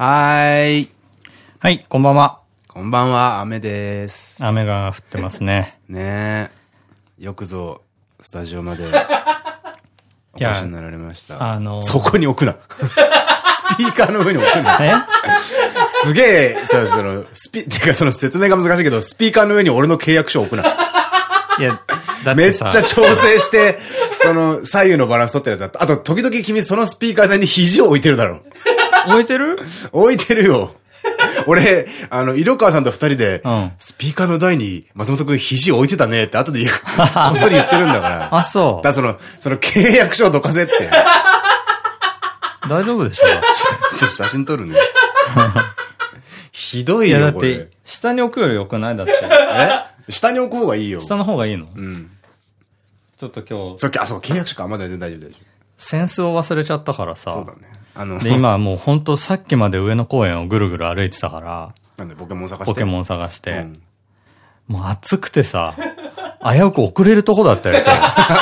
はーい。はい、こんばんは。こんばんは、雨です。雨が降ってますね。ねえ。よくぞ、スタジオまで、お越しになられました。あのーそこに置くな。スピーカーの上に置くな。え？すげえ、そうその、スピ、てかその説明が難しいけど、スピーカーの上に俺の契約書を置くな。いや、だっめってちさゃ調整して、その、左右のバランス取ってるやつだ。あと、時々君そのスピーカー台に肘を置いてるだろ。置いてる？置いてるよ。俺、あの、色川さんと二人で、うんスピーカーの台に松本くん肘置いてたねって後で言う こっそり言ってるんだから。あ、そう。だその、その契約書をどかせって。大丈夫でしょちょっと写真撮るね。ひどいいや、だよ、これって。、下に置くより良くない？だって。え？下に置く方がいいよ。下の方がいいの？うん。ちょっと今日、そっか、あ、そう、契約書か。まだ全然大丈夫、大丈センスを忘れちゃったから夫。さ。そうだね。あの、で、今はもう本当さっきまで上野公園をぐるぐる歩いてたから、なんでポケモン探して？ポケモン探して、うんもう暑くてさ、危うく遅れるとこだったよ。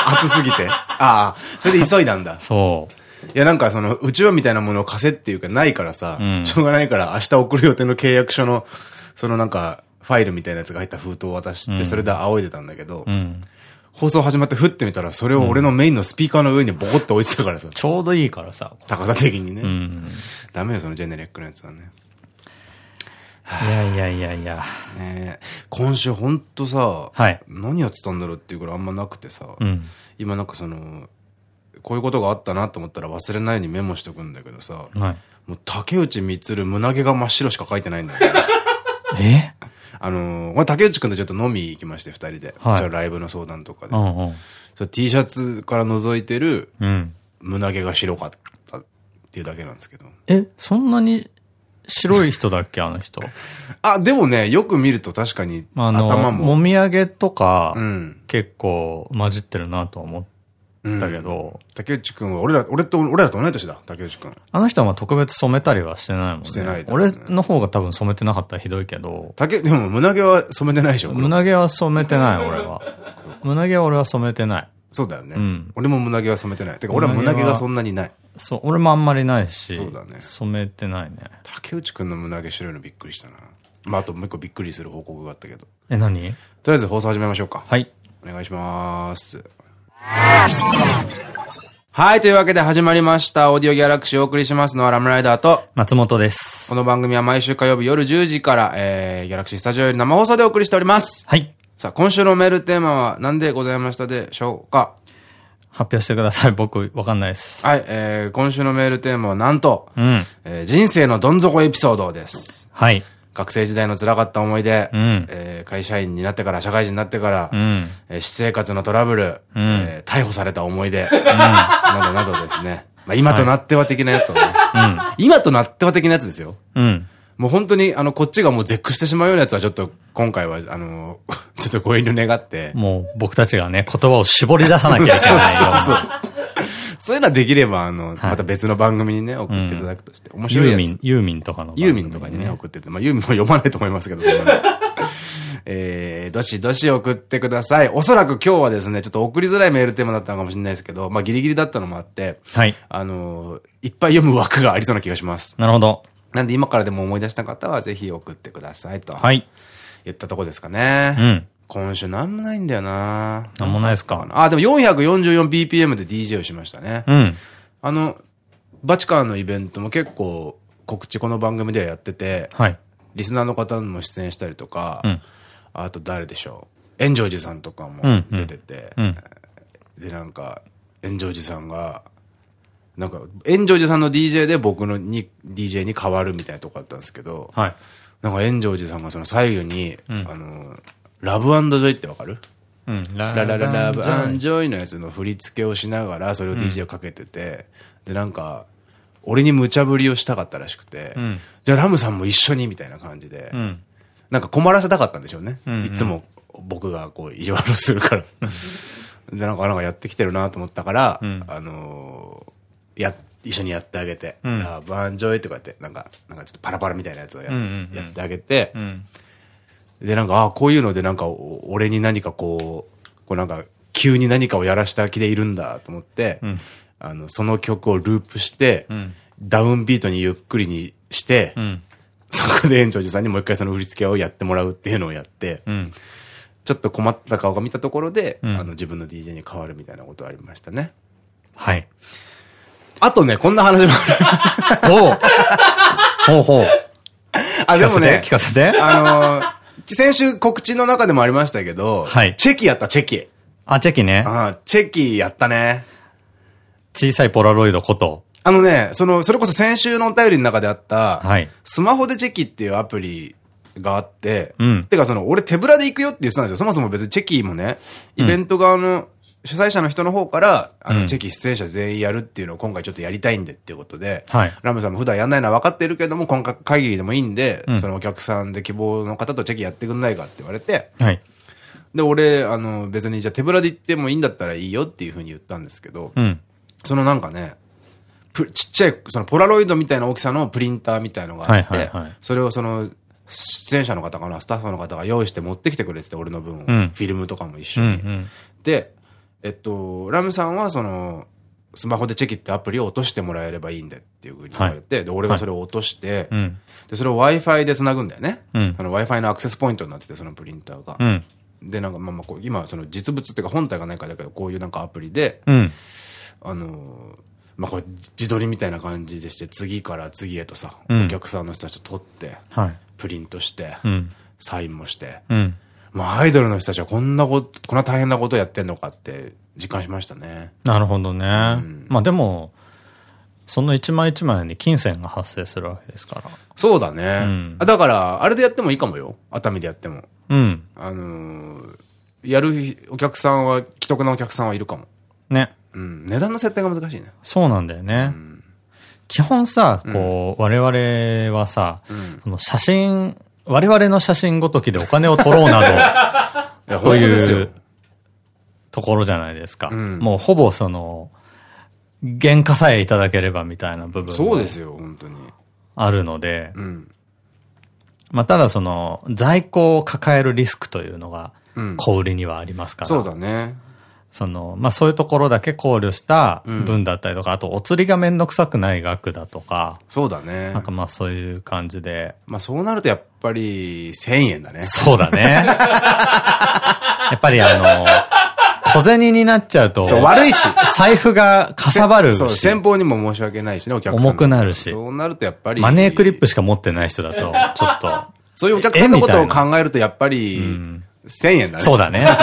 暑 すぎて？ああ、それで急いだんだ。そう。いや、なんかその、うちわみたいなものを貸せっていうかないからさ、うんしょうがないから明日送る予定の契約書の、そのなんか、ファイルみたいなやつが入った封筒を渡して、うんそれで仰いでたんだけど、うん。放送始まって振ってみたら、それを俺のメインのスピーカーの上にボコって置いてたからさ、ちょうどいいからさ。高さ的にね。うん。ダメよ、そのジェネレックのやつはね。いやいやいやいや。ねえ今週ほんとさ、はい何やってたんだろうっていうぐらいあんまなくてさ、うん。今なんかその、こういうことがあったなと思ったら忘れないようにメモしとくんだけどさ、はい。もう竹内光胸毛が真っ白しか書いてないんだよね。え？あのー、まあ、竹内くんとちょっと飲み行きまして、二人で。はいじゃあライブの相談とかで。うんうん。それ T シャツから覗いてるうん。胸毛が白かったっていうだけなんですけど。え、そんなに白い人だっけあの人？あ、でもね、よく見ると確かにあの、頭も。もみあげとか、うん。結構混じってるなとは思ったけど、竹内くんは、俺ら、俺と、俺らと同い年だ、竹内くん。あの人はまあ特別染めたりはしてないもんね。してない俺ねの方が多分染めてなかったらひどいけど、竹、でも胸毛は染めてないでしょ胸毛は染めてない、俺は。胸毛は俺は染めてない。そうだよね。うん俺も胸毛は染めてない。てか、俺は胸毛がそんなにない。そう、俺もあんまりないし、そうだね染めてないね。竹内くんの胸毛白いのびっくりしたな。まあ、あともう一個びっくりする報告があったけど。え、何？とりあえず放送始めましょうか。はい。お願いします。はい、というわけで始まりました。オーディオギャラクシーをお送りしますのはラムライダーと、松本です。この番組は毎週火曜日夜10時から、えー、ギャラクシースタジオより生放送でお送りしております。はい。さあ、今週のメールテーマは何でございましたでしょうか？発表してください。僕、わかんないです。はい、えー、今週のメールテーマはなんと、うん。えー人生のどん底エピソードです。はい。学生時代の辛かった思い出、うんえー会社員になってから、社会人になってから、うん。えー私生活のトラブル、うんえー逮捕された思い出、などなどですね。まあ、今となっては的なやつをね、今となっては的なやつですよ。うん。もう本当に、あの、こっちがもう絶句してしまうようなやつはちょっと、今回は、あの、ちょっとご遠慮願って、もう僕たちがね、言葉を絞り出さなきゃいけないよ。そう そういうのはできれば、あの、また別の番組にね、送っていただくとして、面白い。ユーミン、ユーミンとかの。ユーミンとかにね、。送ってて、まあ、ユーミンも読まないと思いますけど、そんなの えー、どしどし送ってください。おそらく今日はですね、ちょっと送りづらいメールテーマだったのかもしれないですけど、まあ、ギリギリだったのもあって、はい。あのーいっぱい読む枠がありそうな気がします。なるほど。なんで今からでも思い出した方はぜひ送ってくださいと。はい。言ったとこですかね。うん。今週なんもないんだよななんもないですか？あ、でも 444bpm で DJ をしましたね。うん。あの、バチカンのイベントも結構告知この番組ではやってて、はい。リスナーの方も出演したりとか、うん。あと誰でしょう？炎上寺さんとかも出てて、うん。で、なんか、炎上寺さんが、なんか、炎上寺さんの DJ で僕のに DJ に変わるみたいなとこあったんですけど、はい。なんか炎上寺さんがその左右に、んあの、 Love Joy ってわかる？うん。ラララ Love Joy のやつの振り付けをしながら、それを DJ をかけてて、で、なんか、俺に無茶ぶりをしたかったらしくて、んじゃあラムさんも一緒にみたいな感じで、うん。なんか困らせたかったんでしょうね。んうんいつも僕がこう意地悪をするから。で、なんかなんかやってきてるなと思ったから、んあのーや、一緒にやってあげて、んラブジョイとかやって、なんか、なんかちょっとパラパラみたいなやつをや,、ってあげて、うん。で、なんか、ああ、こういうのでなんか、お俺に何かこう、こうなんか、急に何かをやらした気でいるんだと思って、んあの、その曲をループして、んダウンビートにゆっくりにして、うん。そこで園長寺さんにもう一回その振り付けをやってもらうっていうのをやって、うん。ちょっと困った顔が見たところで、うんあの自分の DJ に変わるみたいなことありましたね。はい。あとね、こんな話もある。おうほうほう。あ、でもね、聞かせて。聞かせて。あのー先週告知の中でもありましたけど、はいチェキやった、チェキ。あ、チェキね。あーチェキやったね。小さいポラロイドこと。あのね、その、それこそ先週のお便りの中であった、はいスマホでチェキっていうアプリがあって、うんてかその、俺手ぶらで行くよって言ってたんですよ。そもそも別にチェキもね、イベント側の、主催者の人の方から、あの、うんチェキ出演者全員やるっていうのを今回ちょっとやりたいんでっていうことで、はいラムさんも普段やんないのは分かってるけども、今回会議でもいいんで、うんそのお客さんで希望の方とチェキやってくんないかって言われて、はい。で、俺、あの、別にじゃあ手ぶらで行ってもいいんだったらいいよっていうふうに言ったんですけど、うん。そのなんかね、プちっちゃい、そのポラロイドみたいな大きさのプリンターみたいのがあって、それをその、出演者の方かな、スタッフの方が用意して持ってきてくれてて、俺の分を。うんフィルムとかも一緒に。うんうん。で、えっと、ラムさんはその、スマホでチェキってアプリを落としてもらえればいいんでっていうふうに言われて、で、俺がそれを落として、うん。で、それを Wi-Fi で繋ぐんだよね。うん Wi-Fi のアクセスポイントになってて、そのプリンターが。うん。で、なんかまあまあこう、今その実物っていうか本体がないからだけど、こういうなんかアプリで、うん。あのーまあ、これ自撮りみたいな感じでして、次から次へとさ、うんお客さんの人たちと撮って、はい。プリントして、うん。サインもして、うん。まあ、アイドルの人たちはこんなこと、こんな大変なことやってんのかって実感しましたね。なるほどね。んまあでも、その一枚一枚に金銭が発生するわけですから。そうだね。うんあだから、あれでやってもいいかもよ。熱海でやっても。うん。あのーやるお客さんは、既得なお客さんはいるかも。ね。うん。値段の設定が難しいね。そうなんだよね。基本さ、こう、我々はさ、んその写真、我々の写真ごときでお金を取ろうなど、という。ところじゃないですか。うんもうほぼその、原価さえいただければみたいな部分もそうですよ、本当に。あるので、うん。まあただその、在庫を抱えるリスクというのがうん、小売りにはありますから。そうだね。その、まあそういうところだけ考慮したうん分だったりとか、あとお釣りがめんどくさくない額だとか、そうだねなん。かまあそういう感じで、まあそうなるとやっぱり1000円だね。そうだね。やっぱりあの、小銭になっちゃうと、そう、悪いし。財布がかさばるしそう、、先方にも申し訳ないしね、お客さん。重くなるしそうなるとやっぱり。マネークリップしか持ってない人だと、ちょっと、そういうお客さんのことを考えるとやっぱり、1000円だね。そうだね。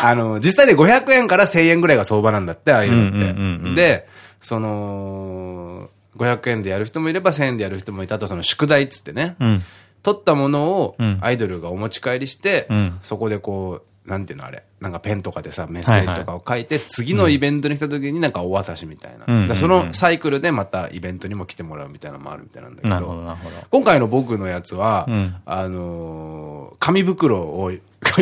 あの、実際で500円から1000円ぐらいが相場なんだって、ああいうのって。で、その、500円でやる人もいれば1000円でやる人もいたあとその宿題っつってね。うん。取ったものをうんアイドルがお持ち帰りして、うんそこでこう、なんていうのあれ、なんかペンとかでさ、メッセージとかを書いて、次のイベントに来た時になんかお渡しみたいな。そのサイクルでまたイベントにも来てもらうみたいなのもあるみたいなんだけど、ど。今回の僕のやつは、うんあのー紙袋を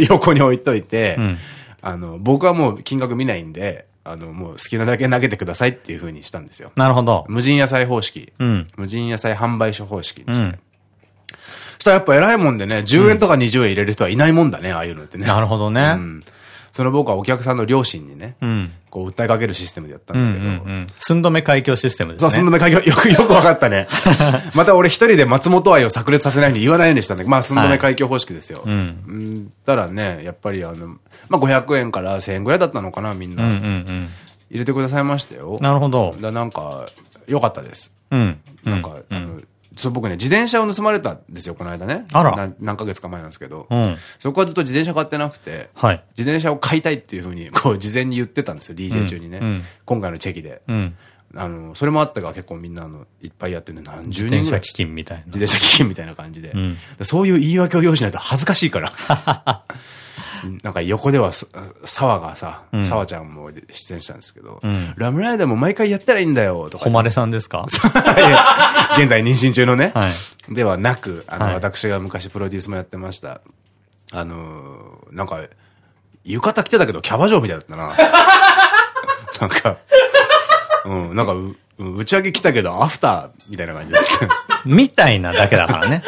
横に置いといて、うんあの、僕はもう金額見ないんで、あの、もう好きなだけ投げてくださいっていう風にしたんですよ。なるほど。無人野菜方式。うん。無人野菜販売所方式にして。うん。そしたらやっぱ偉いもんでね、10円とか20円入れる人はいないもんだね、ああいうのってね。なるほどね。うん。その僕はお客さんの両親にね、うん。こう訴えかけるシステムでやったうんんだけど。寸止め海峡システムですそう、ね。そんな会議よく、よくわかったね。また俺一人で松本愛を炸裂させないように言わないようにしたんだけど、まあ、寸止め海峡方式ですよ。うんうん。たらね、やっぱりあの、まあ、500円から1000円ぐらいだったのかな、みんな。うんうんうん。入れてくださいましたよ。なるほど。だなんか、良かったです。うん。なんか、あの、そう僕ね、自転車を盗まれたんですよ、この間ね。あらな何ヶ月か前なんですけど。うん。そこはずっと自転車買ってなくて、はい。自転車を買いたいっていうふうに、こう、事前に言ってたんですよ、DJ 中にね。うんうん今回のチェキで。うん。あの、それもあったから結構みんなあの、いっぱいやってるね、何自十人ぐらい。転車基金みたいな。自転車基金みたいな感じで。んそういう言い訳を用意しないと恥ずかしいから。なんか横ではさ、沢がさ、沢ちゃんも出演したんですけど、んラムライダーも毎回やったらいいんだよ、とか。誉れさんですか？現在妊娠中のね。はい。ではなく、あの、はい私が昔プロデュースもやってました。あのー、なんか、浴衣着てたけどキャバ嬢みたいだったな。なんか、うん、なんか打ち上げ来たけどアフターみたいな感じだった。みたいなだけだからね。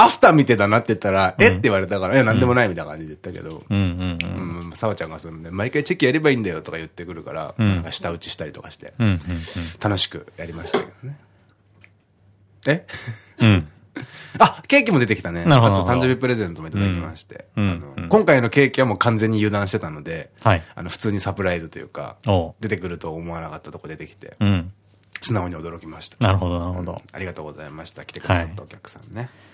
アフター見てたなって言ったら、えって言われたから、いや、なんでもないみたいな感じで言ったけど、うんうんうん。うん、さわちゃんがそのね、毎回チェキやればいいんだよとか言ってくるから、なんか舌打ちしたりとかして、楽しくやりましたけどね。え？うん。うん。あ、ケーキも出てきたね。なるほどあと誕生日プレゼントもいただきまして。今回のケーキはもう完全に油断してたので、はい。あの、普通にサプライズというか。出てくると思わなかったとこ出てきて、うん。素直に驚きました。なるほど、なるほど。ありがとうございました。来てくださったお客さんね。はぁそん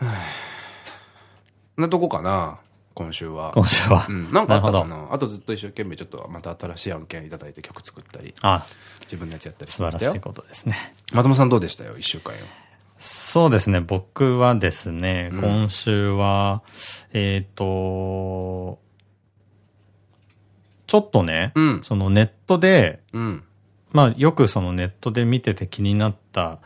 なとこかな、今週は。今週は。うん。なんかあったかな？あとずっと一生懸命ちょっとまた新しい案件いただいて曲作ったり、あ、自分のやつやったりし素ましたよ。晴らしいことですね。松本さんどうでしたよ、一週間よ。そうですね。僕はですね、今週は、えっと、ちょっとね、うんそのネットで、うん。まあよくそのネットで見てて気になった、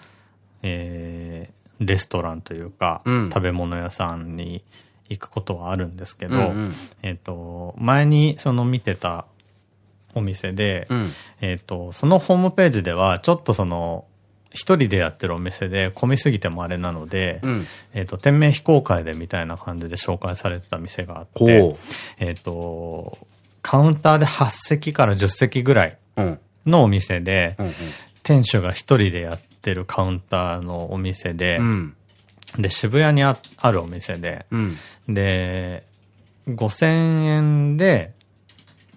えーレストランというか、うん食べ物屋さんに行くことはあるんですけど、うんうんえっと、前にその見てたお店で、うん。えっと、そのホームページでは、ちょっとその、一人でやってるお店で混みすぎてもあれなので、うん。えっと、天命非公開でみたいな感じで紹介されてた店があっほてう、。えっと、カウンターで8席から10席ぐらいうん。のお店で、うん。店主が一人でやってるカウンターのお店でう、ん。で、渋谷にああるお店で、うん。で、5000円で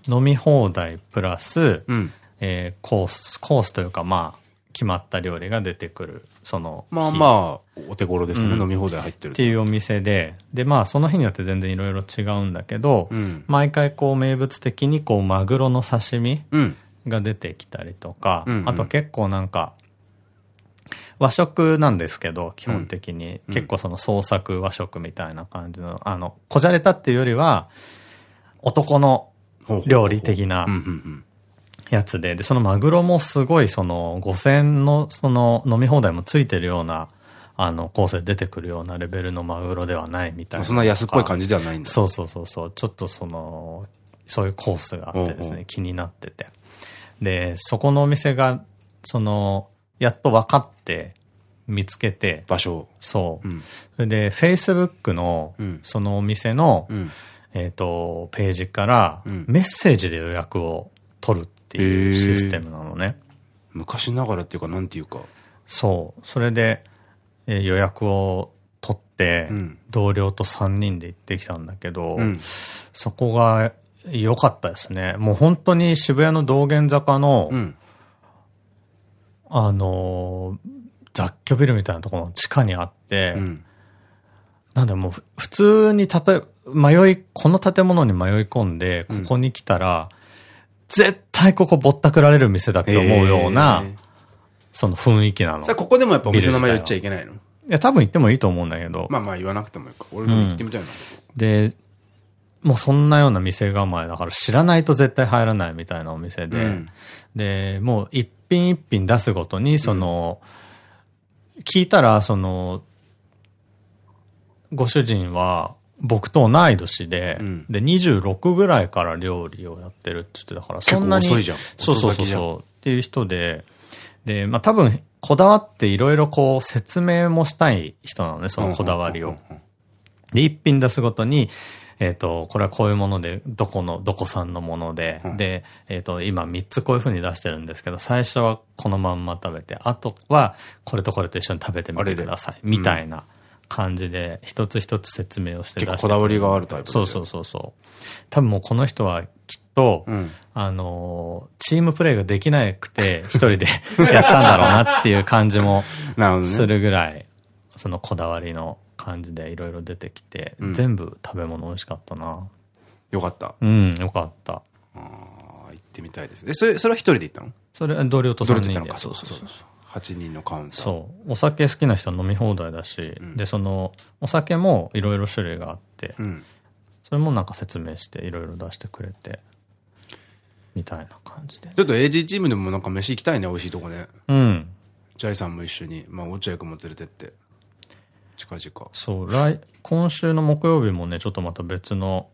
飲み放題プラス、うん。えーコース、コースというかまあ、決まった料理が出てくる、その日。まあまあ、お手頃ですね。うん飲み放題入ってるっていうお店で、で、まあ、その日によって全然いろいろ違うんだけど、うん。毎回こう名物的にこうマグロの刺身うん。が出てきたりとか、うんうんあと結構なんか、和食なんですけど、基本的に。結構その創作和食みたいな感じの、あの、こじゃれたっていうよりは、男の料理的なうんうんやつで、で、そのマグロもすごいその5000のその飲み放題もついてるような、あの、コースで出てくるようなレベルのマグロではないみたいうん。な。そんな安っぽい感じではないんだ。そうそうそうそう。ちょっとその、そういうコースがあってですうんうね、気になってて。で、そこのお店が、その、やっと分かって、見つけて、場所。そう。うん。それで、Facebook のうん、そのお店の、うん。えっと、ページから、うんメッセージで予約を取るっていうシステムなのね。昔ながらっていうか、なんていうか。そう。それで、えー予約を取って、うん同僚と3人で行ってきたんだけど、うん。そこが良かったですね。もう本当に渋谷の道玄坂の、うん。あのー雑居ビルみたいなところの地下にあって、うん。なんでもうふ普通にたとえ、迷い、この建物に迷い込んで、ここに来たら、絶対ここぼったくられる店だって思うような、えーその雰囲気なの。いさあ、ここでもやっぱお店の名前言っちゃいけないの？や、多分言ってもいいと思うんだけど、まあまあ言わなくてもいいか。俺も行ってみたいな。で、もうそんなような店構えだから知らないと絶対入らないみたいなお店で、うんで、もう一品一品出すごとに、その、聞いたら、その、ご主人は僕と同い年で、うんで、26ぐらいから料理をやってるって言ってたから、そんなに。遅いじゃんそうそうそう。っていう人で、で、まあ多分、こだわっていろいろこう説明もしたい人なのね、そのこだわりを。で、一品出すごとに、えっ、と、これはこういうもので、どこの、どこさんのもので、うんで、えっ、と、今3つこういう風に出してるんですけど、最初はこのまんま食べて、あとはこれとこれと一緒に食べてみてください。れみたいな感じで、一つ一つ説明をして出してこだわりがあるタイプそうそうそうそう。多分もうこの人はきっと、うん。あのー、チームプレイができなくて、一人で やったんだろうなっていう感じも。するぐらい、そのこだわりの感じでいろいろ出てきて、うん全部食べ物美味しかったな。よかった。うん、よかった。ああ、行ってみたいです。え、それ、それは一人で行ったの？それ、同僚と3人で。それで行ったのか。そうそうそう。8人のカウンター。そう。お酒好きな人は飲み放題だし、で、その、お酒もいろいろ種類があって、うん。それもなんか説明していろいろ出してくれて、みたいな感じで。ちょっと AG チームでもなんか飯行きたいね、美味しいとこね。うん。ジャイさんも一緒に。まあ、落合君も連れてって。近々。そう、来、今週の木曜日もね、ちょっとまた別の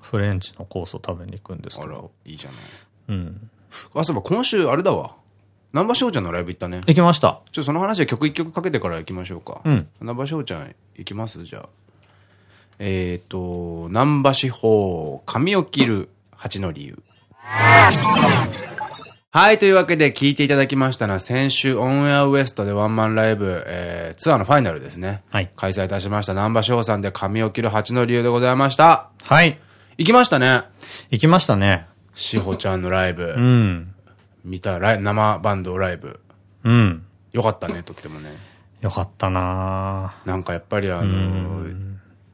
フレンチのコースを食べに行くんですけあらど。、いいじゃない。うん。あ、そういえば今週あれだわ。南波翔ちゃんのライブ行ったね。行きました。ちょっとその話は曲一曲かけてから行きましょうか。うん。南波翔ちゃん行きますじゃあ。えっ、と、南波志保、髪を切る蜂の理由。はい。というわけで聞いていただきましたのは、先週オンエアウエストでワンマンライブ、えー、ツアーのファイナルですね。はい開催いたしました。南波翔さんで髪を切る蜂の理由でございました。はい。行きましたね。行きましたね。志保ちゃんのライブ。うん。見たライ生バンドライブ。うん。よかったね、とってもね。よかったななんかやっぱりあの、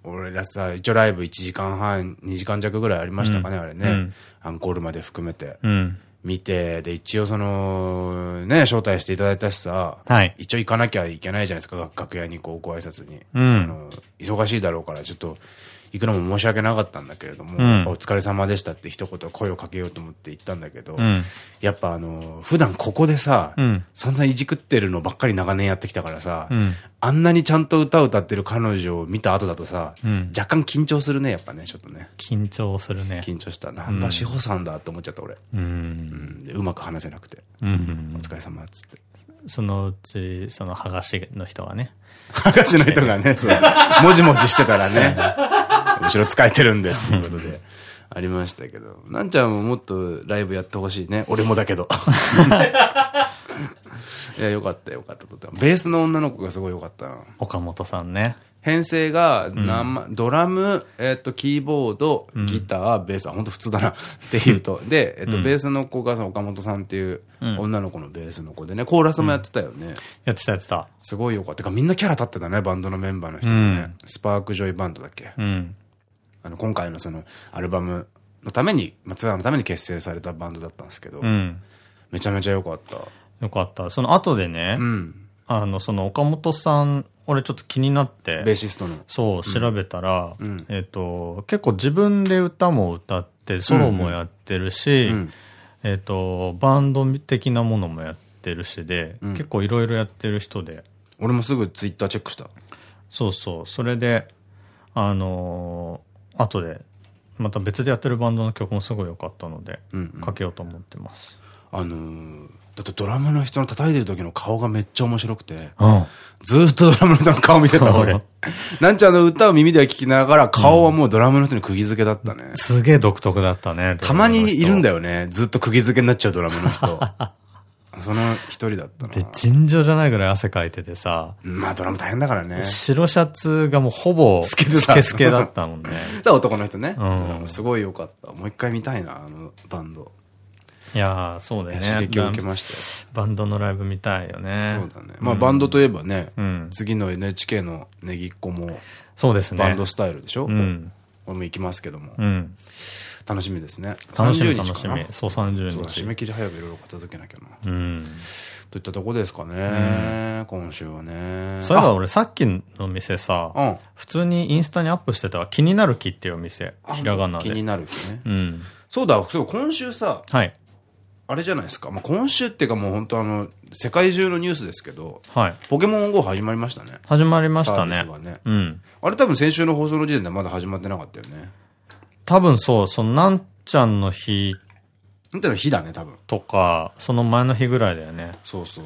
俺らさ、一応ライブ1時間半、2時間弱ぐらいありましたかね、あれね。うんアンコールまで含めて。うん。見て、で、一応その、ね、招待していただいたしさ、はい一応行かなきゃいけないじゃないですか、楽屋にこう、ご挨拶に。うんあの忙しいだろうから、ちょっと、行くのも申し訳なかったんだけれども、うんお疲れ様でしたって一言声をかけようと思って行ったんだけど、うん。やっぱあの、普段ここでさ、うん散々いじくってるのばっかり長年やってきたからさ、うんあんなにちゃんと歌を歌ってる彼女を見た後だとさ、うん若干緊張するね、やっぱね、ちょっとね。緊張するね。緊張した。南波志保さんだって思っちゃった、俺。う。うんうまく話せなくて。うんお。疲れ様っつって。そのうち、その、剥がしの人がね。はがしの人がね、そう、もじもじしてたらね、後ろ使えてるんで、っていうことで。ありましたけど。なんちゃんももっとライブやってほしいね。俺もだけど。いや、よかったよかった。ベースの女の子がすごいよかったな。岡本さんね。編成が生、ドラム、えっと、キーボード、ギター、ベース、あ、本当普通だなっていうと。で、えっと、ベースの子が岡本さんっていう女の子のベースの子でね、コーラスもやってたよね。やってたやってた。すごいよかった。てかみんなキャラ立ってたね、バンドのメンバーの人もね。スパークジョイバンドだっけ？うん。あの、今回のその、アルバムのために、まあ、ツアーのために結成されたバンドだったんですけど、うん。めちゃめちゃ良かった。よかった。その後でね、うん。あの、その岡本さん、俺ちょっと気になって、ベーシストの。そう、調べたら、ん。えっと、結構自分で歌も歌って、ソロもやってるし、うん。えっと、バンド的なものもやってるしで、結構いろいろやってる人で、俺もすぐツイッターチェックした。そうそう、それで、あのー後で、また別でやってるバンドの曲もすごい良かったので、うんうん。かけようと思ってます。あのー、だってドラムの人の叩いてる時の顔がめっちゃ面白くて、うん。ずーっとドラムの人の顔見てた、俺。なんちゃんの歌を耳では聞きながら、顔はもうドラムの人に釘付けだったね。すげえ独特だったね。たまにいるんだよ。よね。ずっと釘付けになっちゃうドラムの人。その一人だったな。で、尋常じゃないぐらい汗かいててさ、まあドラム大変だからね。白シャツがもうほぼスケスケだったもんね。さあ男の人ね。んドラムすごい良かった。もう一回見たいな、あのバンド。いやー、そうだよね。刺激を受けましたバンドのライブ見たいよね。よ。そうだね。まあバンドといえばね、うん次の NHK のネギっ子もそうですね。バンドスタイルでしょ？うん。俺も行きますけども。うん。楽しみですね。楽しみ30日かな？楽しみ。そう、30そうだ、日。締め切り早くいろいろ片付けなきゃな。うん。といったとこですかね。今週はね。そういえば俺さっきの店さ。普通にインスタにアップしてたわ気になる木っていうお店。あひらがなで。気になる気ね。うん。そうだ、そう、今週さ、はい。あれじゃないですか。まあ、今週っていうかもう本当あの、世界中のニュースですけど、はい。ポケモン GO 始まりましたね。始まりましたねね。うん。あれ多分先週の放送の時点でまだ始まってなかったよね。多分そう、そのなんちゃんの日なんていうの日だね、多分。とか、その前の日ぐらいだよね。そうそう。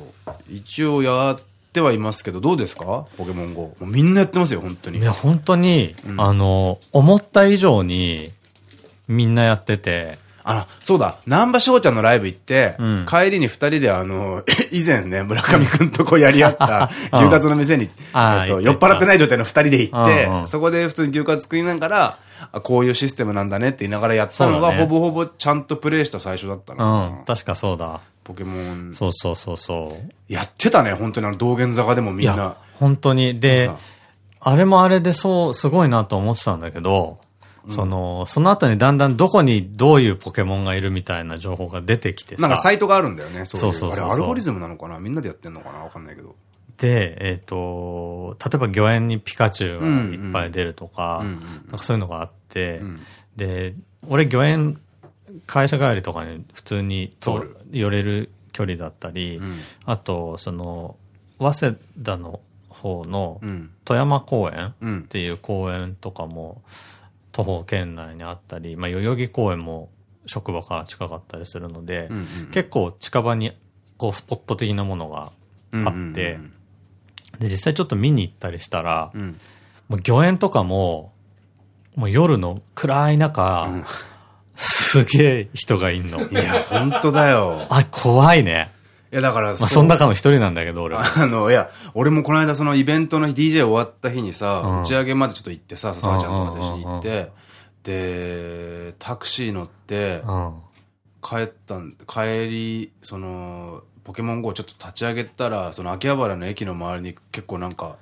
一応やってはいますけど、どうですか？ポケモン GO。もうみんなやってますよ、本当に。いや、本当に、あの、思った以上に、みんなやってて、あの、そうだ、南波翔ちゃんのライブ行って、うん帰りに二人であの、以前ね、村上くんとこうやり合った、うん 牛カツの店に、えっと、酔っ払ってない状態の二人で行って、そこで普通に牛カツ食いながら、あこういうシステムなんだねって言いながらやったのが、ねほぼほぼちゃんとプレイした最初だったうな。ん、確かそうだ。ポケモン。そうそうそうそう。やってたね、本当にあの道玄坂でもみんな。、本当に。でさ、あれもあれでそう、すごいなと思ってたんだけど、その、その後にだんだんどこにどういうポケモンがいるみたいな情報が出てきてさ。なんかサイトがあるんだよね、そう。そうそうそうあれアルゴリズムなのかな？みんなでやってんのかな？わかんないけど。で、えっ、と、例えば御苑にピカチュウがいっぱい出るとか、うんうんなんかそういうのがあって、ん。で、俺御苑会社帰りとかに普通に通る。寄れる距離だったり、ん。あと、その、早稲田の方のうん。富山公園うん。っていう公園とかも徒歩圏内にあったり、まあ、代々木公園も職場から近かったりするので、結構近場にこう、スポット的なものがあって、で、実際ちょっと見に行ったりしたら、うん、もう御苑とかも、もう夜の暗い中、うん、すげえ人がいんの。いや、本当だよ。あ、怖いね。いや、だからまあ、その中の一人なんだけど、俺は。あの、いや、俺もこの間そのイベントの DJ 終わった日にさ、うん、打ち上げまでちょっと行ってさ、笹ちゃんとかと一緒に行って、で、タクシー乗って、帰ったん、帰り、その、ポケモン GO ちょっと立ち上げたら、その秋葉原の駅の周りに結構なんか、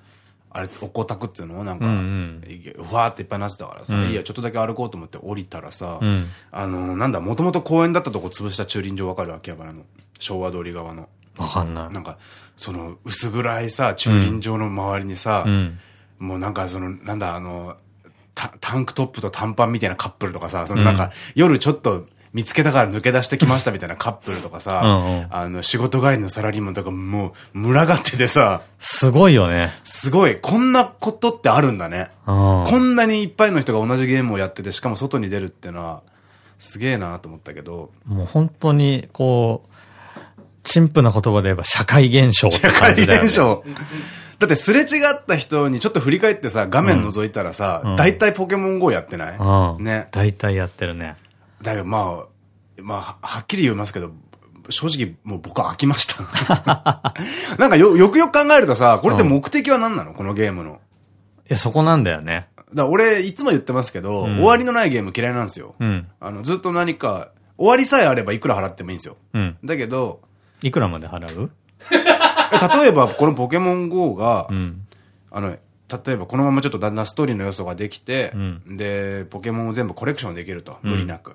あれ、おこたくっていうのなんか、うんうん、ふわーっていっぱいなってたからさ、うん、いや、ちょっとだけ歩こうと思って降りたらさ、うん、あの、なんだ、もともと公園だったとこ潰した駐輪場わかる？秋葉原の。昭和通り側の。わかんない。なんか、その、薄暗いさ、駐輪場の周りにさ、うん、もうなんかその、なんだ、あの、タンクトップと短パンみたいなカップルとかさ、そのなんか、夜ちょっと、見つけたから抜け出してきましたみたいなカップルとかさ、うんうん、あの、仕事帰りのサラリーマンとかもう、群がっててさ、すごいよね。すごい。こんなことってあるんだね。うん、こんなにいっぱいの人が同じゲームをやってて、しかも外に出るっていうのは、すげえなと思ったけど。もう本当に、こう、陳腐な言葉で言えば社会現象って感じだよ、ね、社会現象。だってすれ違った人にちょっと振り返ってさ、画面覗いたらさ、大体、ポケモン GO やってない、うん、ね。大体やってるね。だけどまあ、まあ、はっきり言いますけど、正直もう僕は飽きました なんかよ、よくよく考えるとさ、これって目的は何なの？このゲームの。いや、そこなんだよね。だ俺、いつも言ってますけど、うん、終わりのないゲーム嫌いなんですよ。うん、あの、ずっと何か、終わりさえあればいくら払ってもいいんですよ。うん、だけど、いくらまで払う？例えば、このポケモン GO が、あの、例えばこのままちょっとだんだんストーリーの要素ができて、で、ポケモンを全部コレクションできると。無理なく。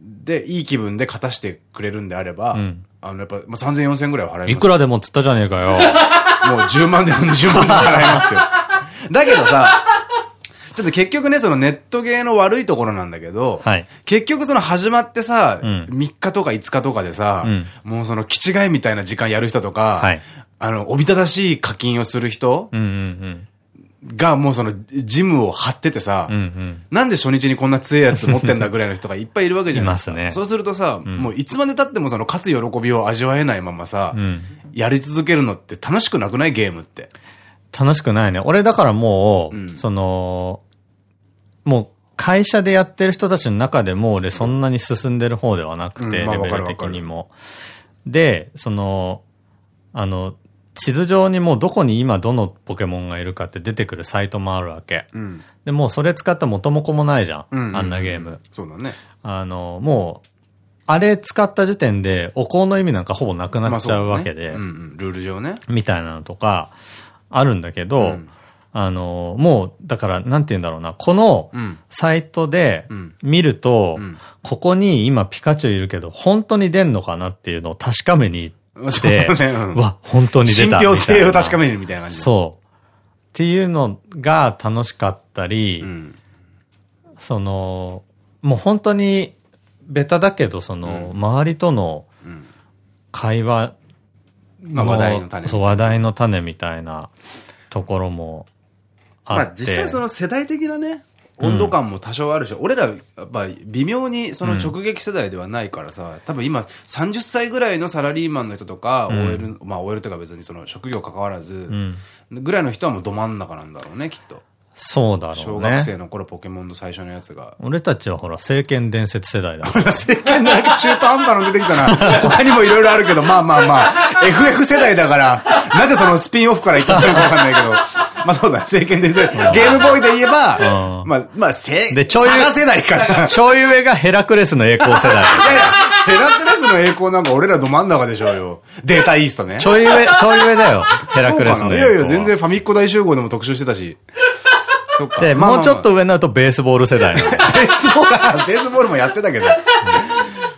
で、いい気分で勝たしてくれるんであれば、あの、やっぱ、まあ、3000、4000ぐらいは払います。いくらでもっつったじゃねえかよ。もう10万でも20万でも払いますよ。だけどさ、ちょっと結局ね、そのネットゲーの悪いところなんだけど、はい、結局その始まってさ、うん、3日とか5日とかでさ、うん、もうその気違いみたいな時間やる人とか、はい、あの、おびただしい課金をする人がもうそのジムを張っててさ、うんうん、なんで初日にこんな強いやつ持ってんだぐらいの人がいっぱいいるわけじゃないですか。ね、そうするとさ、うん、もういつまで経ってもその勝つ喜びを味わえないままさ、うん、やり続けるのって楽しくなくないゲームって。楽しくないね。俺だからもう、うん、その、もう会社でやってる人たちの中でも俺そんなに進んでる方ではなくて、レベル的にも。で、その、あの、地図上にもうどこに今どのポケモンがいるかって出てくるサイトもあるわけ。うん、で、もうそれ使った元も子もないじゃん。あんなゲーム。そうだね。あの、もう、あれ使った時点でお香の意味なんかほぼなくなっちゃうわけで。ルール上ね。みたいなのとか、あるんだけど、うんあの、もう、だから、なんて言うんだろうな。この、サイトで見ると、うん、ここに今ピカチュウいるけど、本当に出んのかなっていうのを確かめに行って、うねうん、わ、本当に出た。信憑性を確かめるみたいな感じ。そう。っていうのが楽しかったり、うん、その、もう本当に、ベタだけど、その、周りとの会話まあ話題の種。そう、話題の種みたいなところもまあ実際その世代的なね、温度感も多少あるし、うん、俺ら、やっぱ微妙にその直撃世代ではないからさ、うん、多分今30歳ぐらいのサラリーマンの人とか、うん、OL、まあ OL とか別にその職業関わらず、ぐらいの人はもうど真ん中なんだろうね、きっと。そうだろうね。小学生の頃ポケモンの最初のやつが。俺たちはほら、聖剣伝説世代だ。聖剣だけ中途半端の出てきたな。他にもいろいろあるけど、まあまあまあ、FF 世代だから、なぜそのスピンオフから行ったのかわかんないけど。まあそうだ、聖剣伝説。ゲームボーイで言えば、まあ、まあ、せ、で、ちょい探せないから。ちょい上がヘラクレスの栄光世代。いやいや、ヘラクレスの栄光なんか俺らど真ん中でしょうよ。データイーストね。ちょい上、ちょい上だよ。ヘラクレスの栄光。いやいや、全然ファミッコ大集合でも特集してたし。で、もうちょっと上になるとベースボール世代。ベースボール、ベースボールもやってたけど。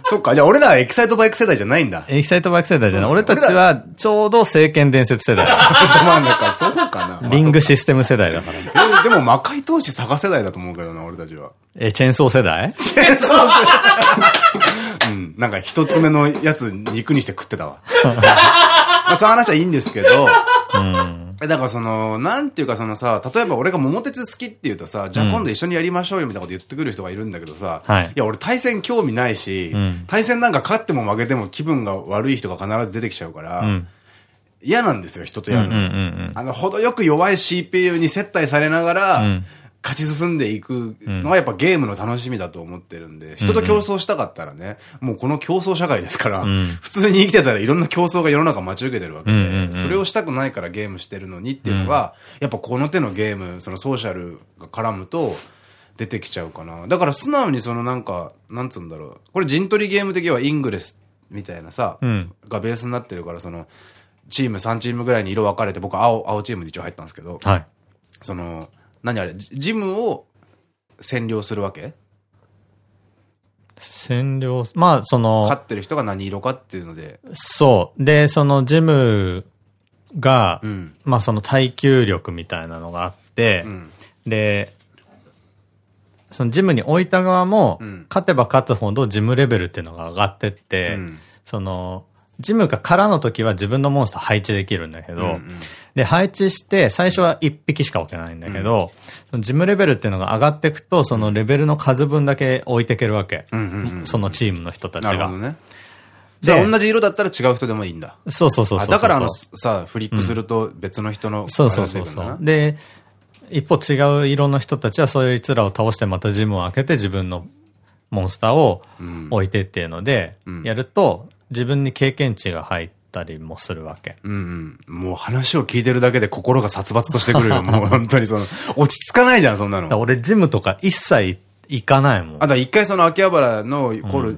そっか、じゃあ俺らはエキサイトバイク世代じゃないんだ。エキサイトバイク世代じゃない。俺たちはちょうど聖剣伝説世代。真ん中、そうかな。リングシステム世代だから。でも魔界投資探世代だと思うけどな、俺たちは。え、チェーンソー世代？チェーンソー世代。うん、なんか一つ目のやつ肉にして食ってたわ。まあそういう話はいいんですけど、うん。だからその、なんていうかそのさ、例えば俺が桃鉄好きって言うとさ、じゃあ今度一緒にやりましょうよみたいなこと言ってくる人がいるんだけどさ、はい。いや俺対戦興味ないし、対戦なんか勝っても負けても気分が悪い人が必ず出てきちゃうから、嫌なんですよ、人とやるの。あの、程よく弱い CPU に接待されながら、勝ち進んでいくのはやっぱゲームの楽しみだと思ってるんで、人と競争したかったらね、もうこの競争社会ですから、普通に生きてたらいろんな競争が世の中待ち受けてるわけで、それをしたくないからゲームしてるのにっていうのが、やっぱこの手のゲーム、そのソーシャルが絡むと、出てきちゃうかな。だから素直にそのなんか、なんつうんだろう。これ陣取りゲーム的にはイングレスみたいなさ、んがベースになってるから、その、チーム3チームぐらいに色分かれて、僕青、青チームに一応入ったんですけど、はい。その、何あれ、ジジムを占領するわけ？占領、まあ、その、勝ってる人が何色かっていうので、そう。で、そのジムが、うん。まあその耐久力みたいなのがあって、ん。で、そのジムに置いた側も、ん。勝てば勝つほどジムレベルっていうのが上がってって、うん。その、ジムが空の時は自分のモンスター配置できるんだけど、うんうんで、配置して、最初は1匹しか置けないんだけど、そのジムレベルっていうのが上がっていくと、そのレベルの数分だけ置いていけるわけ。うんうんうんそのチームの人たちが。なるほどね。じゃあ同じ色だったら違う人でもいいんだ。そうそうそうそうあだからあの、さ、フリックすると別の人の、そうそうそうそう。で、一方違う色の人たちはそういうつらを倒してまたジムを開けて自分のモンスターを置いてっていうので、やると自分に経験値が入ったりもするわけ。うんうん。もう話を聞いてるだけで心が殺伐としてくるよ。もう本当にその、落ち着かないじゃん、そんなの。俺ジムとか一切行かないもん。あ、だ一回その秋葉原の夜、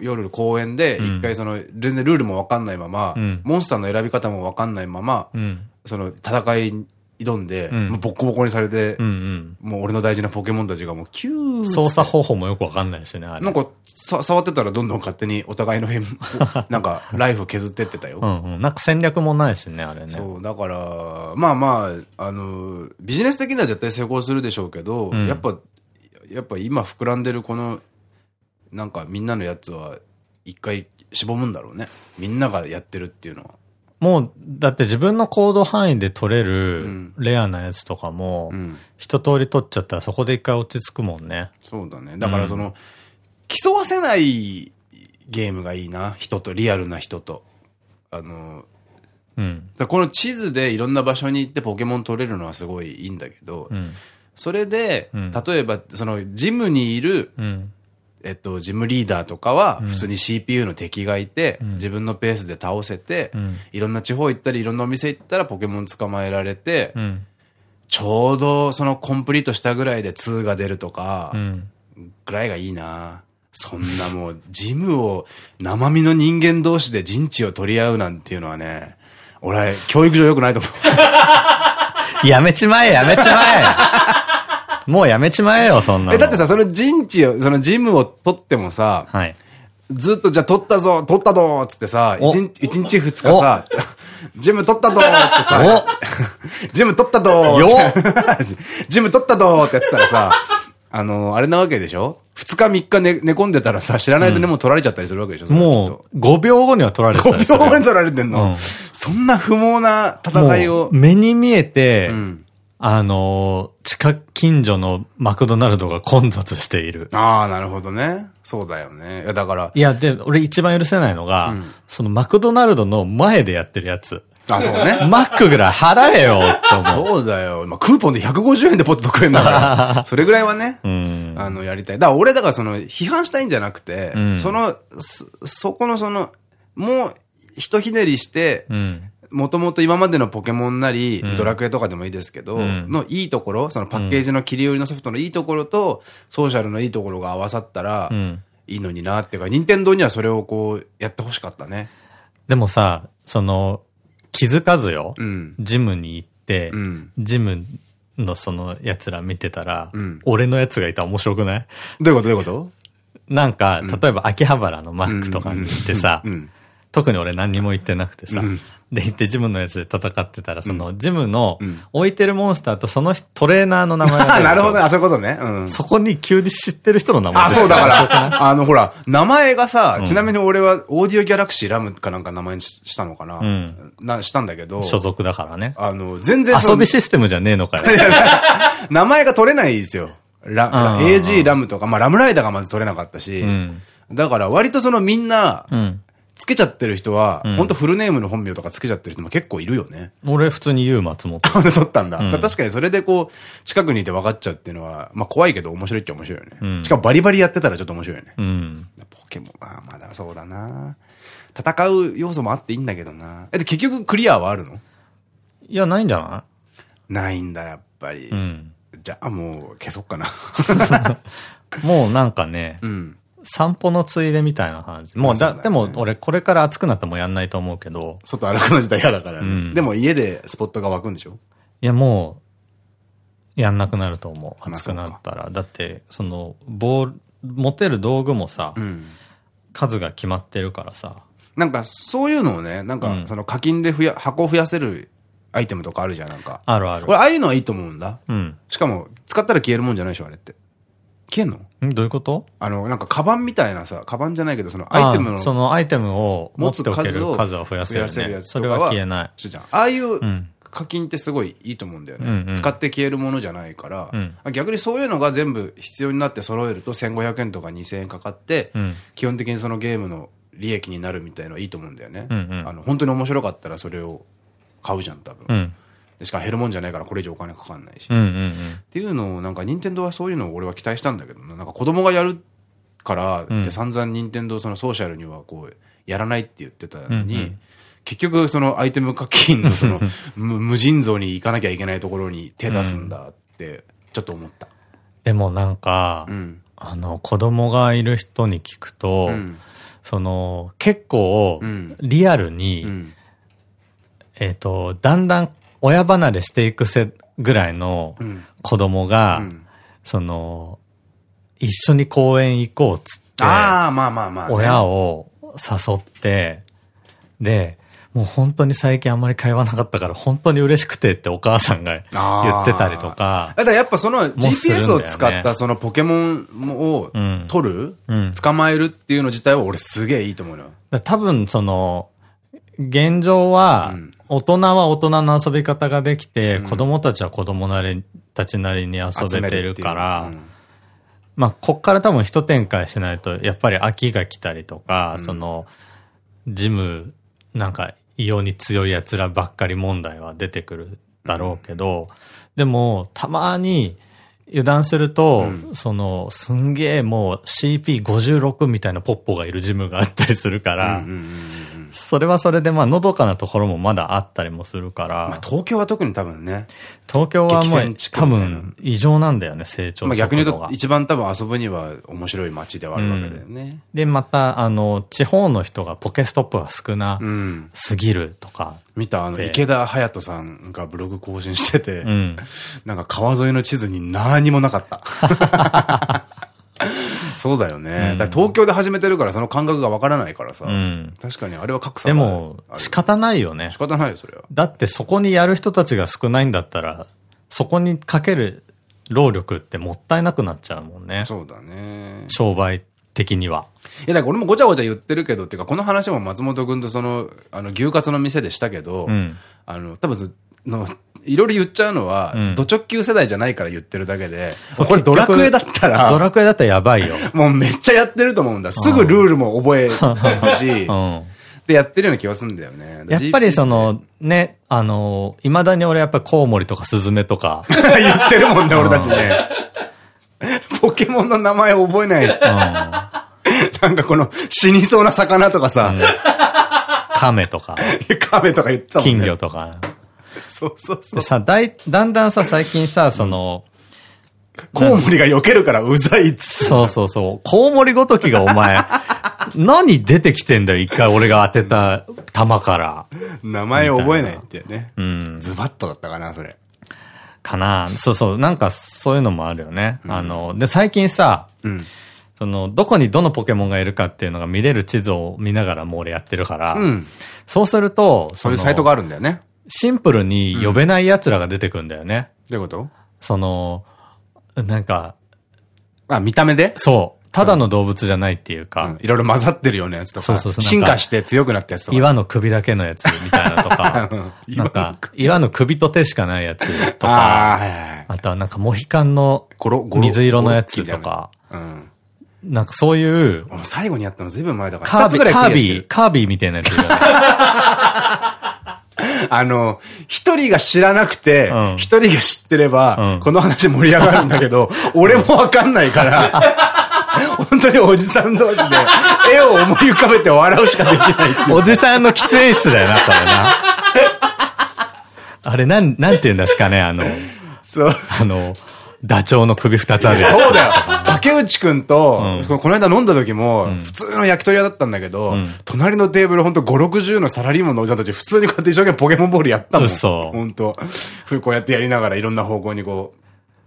夜公園で、一回その、全然ルールもわかんないまま、んモンスターの選び方もわかんないまま、うん。その戦いに挑んで、んもうボッコボコにされて、うんうん。もう俺の大事なポケモンたちがもうキュー操作方法もよくわかんないしね。なんか、さ、触ってたらどんどん勝手にお互いの辺、なんか、ライフ削ってってたよ。うんうん。なんか戦略もないしね、あれね。そう、だから、まあまあ、あの、ビジネス的には絶対成功するでしょうけど、んやっぱ、やっぱ今膨らんでるこの、なんかみんなのやつは、一回しぼむんだろうね。みんながやってるっていうのは。もう、だって自分の行動範囲で取れうるんレアなやつとかも、うん。一通り取っちゃったらそこで一回落ち着くもんね。そうだね。だからその、競わせないゲームがいいな。人と、リアルな人と。あの、うん。この地図でいろんな場所に行ってポケモン取れるのはすごいいいんだけど、うん。それで、うん例えば、その、ジムにいる、うん。えっと、ジムリーダーとかは、普通に CPU の敵がいて、自分のペースで倒せて、んいろんな地方行ったり、いろんなお店行ったらポケモン捕まえられて、うん。ちょうどそのコンプリートしたぐらいで2が出るとかう、ん。ぐらいがいいなそんなもう、ジムを、生身の人間同士で陣地を取り合うなんていうのはね、俺、教育上良くないと思う。やめちまえ、やめちまえ。もうやめちまえよ、そんなの。え、だってさ、その陣地を、そのジムを取ってもさ、はい。ずっとじゃあ取ったぞ、取ったぞっつってさ、お。一日一日二日さ、ジム取ったぞってさ、ジム取ったぞ ジム取ったぞってやってたらさ、あの、あれなわけでしょ？二日三日寝寝込んでたらさ、知らない間にもう取られちゃったりするわけでしょ、それはきっもう、5秒後には取られてたりす5る秒後に取られてんの、うん。そんな不毛な戦いを。目に見えて、んあのー、近近所のマクドナルドが混雑している。ああ、なるほどね。そうだよね。いや、だから、いや、で、俺一番許せないのが、そのマクドナルドの前でやってるやつ。あ、そうね。マックぐらい払えよって思う。そうだよ。まあ、クーポンで150円でポテト食えんだから。それぐらいはね。うん。あの、やりたい。だから俺、だからその、批判したいんじゃなくて、んその、そ、そこのその、もう、ひとひねりして、うん。もともと今までのポケモンなり、ドラクエとかでもいいですけど、ん。のいいところ、そのパッケージの切り売りのソフトのいいところと、ソーシャルのいいところが合わさったら、ん。いいのになっていうか、任天堂にはそれをこう、やってほしかったね。でもさ、その、気づかずよ、うん。ジムに行って、うん。ジムのその奴ら見てたら、ん。俺のやつがいたら面白くない？どういうこと？どういうこと？なんか、例えば秋葉原のマックとかに行ってさうん。特に俺何にも言ってなくてさ、で行ってジムのやつで戦ってたら、そのジムの置いてるモンスターとそのトレーナーの名前が なるほどね、あ、そういうことね。うん。そこに急に知ってる人の名前あ、そうだから、あのほら、名前がさ、ちなみに俺はオーディオギャラクシーラムかなんか名前にしたのかな？うん。な、したんだけど。所属だからね。あの、全然遊びシステムじゃねえのかよ。名前が取れないですよ。ラ、AG ラムとか、まあラムライダーがまず取れなかったし、だから割とそのみんな、つけちゃってる人は、本当フルネームの本名とかつけちゃってる人も結構いるよね。俺普通に言 う松本。で取ったんだ。確かにそれでこう、近くにいて分かっちゃうっていうのは、まあ怖いけど面白いっちゃ面白いよね。しかもバリバリやってたらちょっと面白いよね。ポケモン、あまだそうだな戦う要素もあっていいんだけどなえ、で結局クリアはあるの？いや、ないんじゃない？ないんだ、やっぱり。じゃあもう消そっかな。もうなんかね、うん、散歩のついでみたいな感じ。もうだ、ね、でも俺これから暑くなってもやんないと思うけど。外歩くの自体嫌だからね。うん、でも家でスポットが湧くんでしょ？いやもう、やんなくなると思う。暑くなったら。だって、その、ボール、持てる道具もさ、うん、数が決まってるからさ。なんかそういうのをね、なんかその課金で増や、箱を増やせるアイテムとかあるじゃん、なんか。あるある。俺、ああいうのはいいと思うんだ。うん。しかも、使ったら消えるもんじゃないでしょ、あれって。消えんの？ん？どういうこと？あの、なんか、カバンみたいなさ、カバンじゃないけど、そのアイテムの。そのアイテムを持っておける数を増やせる、ね。増やつそれは消えない。じゃん。ああいう課金ってすごいいいと思うんだよね。使って消えるものじゃないから、うん、逆にそういうのが全部必要になって揃えると1500円とか2000円かかって、うん、基本的にそのゲームの利益になるみたいのはいいと思うんだよね。あの、本当に面白かったらそれを買うじゃん、多分。うんしか減るもんじゃないからこれ以上お金かかんないし。っていうのをなんか任天堂はそういうのを俺は期待したんだけどな。んか子供がやるからって散々任天堂そのソーシャルにはこうやらないって言ってたのに、結局そのアイテム課金のその 無尽蔵に行かなきゃいけないところに手出すんだってちょっと思った。でもなんか、うん、あの子供がいる人に聞くと、うん、その結構リアルに、うん、えっと、だんだん親離れしていくせぐらいの子供が、うん、その、一緒に公園行こうっつって、ああ、まあまあまあ、親を誘って、で、もう本当に最近あんまり会話なかったから本当に嬉しくてってお母さんが言ってたりとか。だからやっぱその GPS を使ったそのポケモンを取る、うん、捕まえるっていうの自体は俺すげえいいと思うよ。多分その、現状は、大人は大人の遊び方ができて、子供たちは子供なり、たちなりに遊べてるから、まあ、こっから多分一展開しないと、やっぱり秋が来たりとか、その、ジム、なんか、異様に強い奴らばっかり問題は出てくるだろうけど、でも、たまに、油断すると、うん、その、すんげえもう CP56 みたいなポッポがいるジムがあったりするから、それはそれでまあ、のどかなところもまだあったりもするから。まあ東京は特に多分ね。東京はもう多分異常なんだよね、成長まあ逆に言うと一番多分遊ぶには面白い街ではあるわけだよね。うん、で、また、あの、地方の人がポケストップが少なすぎるとか。見た、あの、池田隼人さんがブログ更新してて、うん、なんか川沿いの地図に何もなかった。そうだよね。うん、東京で始めてるからその感覚がわからないからさ。うん、確かにあれは格差でも、仕方ないよね。仕方ないよ、それは。だってそこにやる人たちが少ないんだったら、そこにかける労力ってもったいなくなっちゃうもんね。そうだね。商売的には。いや、だから俺もごちゃごちゃ言ってるけど、っていうか、この話も松本君とその、あの、牛カツの店でしたけど、うん、あの、多分、の、いろいろ言っちゃうのは、うん、ド直球世代じゃないから言ってるだけで、これドラクエだったら、ドラクエだったらやばいよ。もうめっちゃやってると思うんだ。すぐルールも覚えるし、うんでやってるような気がするんだよね。やっぱりその、ね、あの、未だに俺やっぱりコウモリとかスズメとか。言ってるもんね、俺たちね。ポケモンの名前覚えない。うん、なんかこの死にそうな魚とかさ。うん、カメとか。カメとか言ってたもんね。金魚とか。そうそうそう。でさ、だい、だんだんさ、最近さ、その、コウモリが避けるからうざいっつそうそうそう。コウモリごときがお前、何出てきてんだよ、一回俺が当てた弾から。名前覚えないってね。うん。ズバッとだったかな、それ。かなそうそう。なんかそういうのもあるよね。うん、あの、で、最近さ、うん、その、どこにどのポケモンがいるかっていうのが見れる地図を見ながらもう俺やってるから、うん。そうすると、そういうサイトがあるんだよね。シンプルに呼べない奴らが出てくんだよね。どういうこと？その、なんか、あ、見た目で？そう、ただの動物じゃないっていうか、うん。いろいろ混ざってるようなやつとか。そうそうそう。進化して強くなったやつとか。岩の首だけのやつみたいなとか、なんか、岩の首。と手しかないやつとあか、あ、とはなんかモヒカンの水色のやつとか、うん。なんかそういう、俺最後にやったのずいぶん前だから。カービィ、カービィ、カービィみたいなやつ。あの、一人が知らなくてうん、一人が知ってればう、んこの話盛り上がるんだけど、俺もわかんないから、本当におじさん同士で、絵を思い浮かべて笑うしかできないっていう。おじさんの喫煙室だよな、これな。あれ、なん、なんて言うんですかね、あの、そう。あの、ダチョウの首二つあるやつ。そうだよ。竹内くんと、うんこの間飲んだ時も、普通の焼き鳥屋だったんだけど、ん隣のテーブルほんと5、60のサラリーマンのおじさんたち普通にこうやって一生懸命ポケモンボールやったもん。嘘ほんと。こうやってやりながらいろんな方向にこう、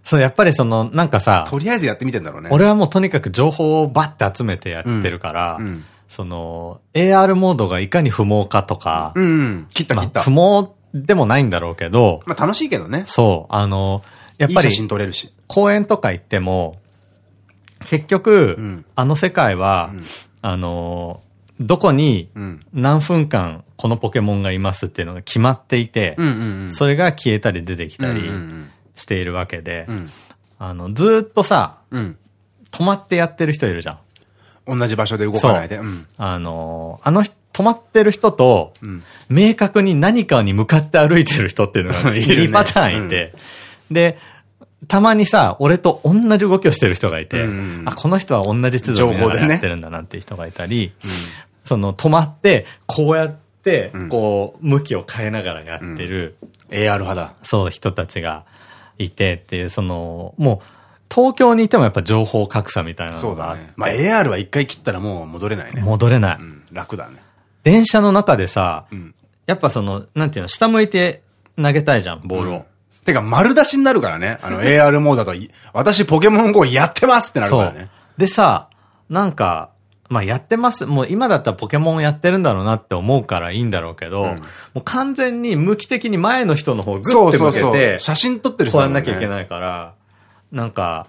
そう、やっぱりその、なんかさ、とりあえずやってみてんだろうね。俺はもうとにかく情報をバッて集めてやってるから、その、AR モードがいかに不毛かとか、うんうん。切ったまあ切った。不毛でもないんだろうけど、まあ楽しいけどね。そう、あの、やっぱりいい写真撮れるし。公園とか行っても、結局、んあの世界は、あの、どこにうん。何分間このポケモンがいますっていうのが決まっていて。それが消えたり出てきたりしているわけで、うん。あの、ずーっとさ、うん。止まってやってる人いるじゃん。同じ場所で動かないで。うん。あの、あの人、止まってる人と、うん。明確に何かに向かって歩いてる人っていうのが いるね2パターンいて、で、たまにさ、俺と同じ動きをしてる人がいて、うんうんあ、この人は同じ地図でやってるんだなっていう人がいたり、その止まって、こうやって、こう、向きを変えながらやってる、AR 派だ。そう人たちがいてっていう、その、もう、東京にいてもやっぱ情報格差みたいなのがあって、そうだね。まあ AR は一回切ったらもう戻れないね。戻れない。うん。楽だね。電車の中でさ、んやっぱその、なんていうの、下向いて投げたいじゃん、ボールを。うんてか丸出しになるからね。あの AR モードだとい、私ポケモン GO やってますってなるからね。。でさ、なんか、まあやってます。もう今だったらポケモンやってるんだろうなって思うからいいんだろうけど、もう完全に向き的に前の人の方グッて向けて、写真撮ってる人だねんなきゃいけないから、なんか、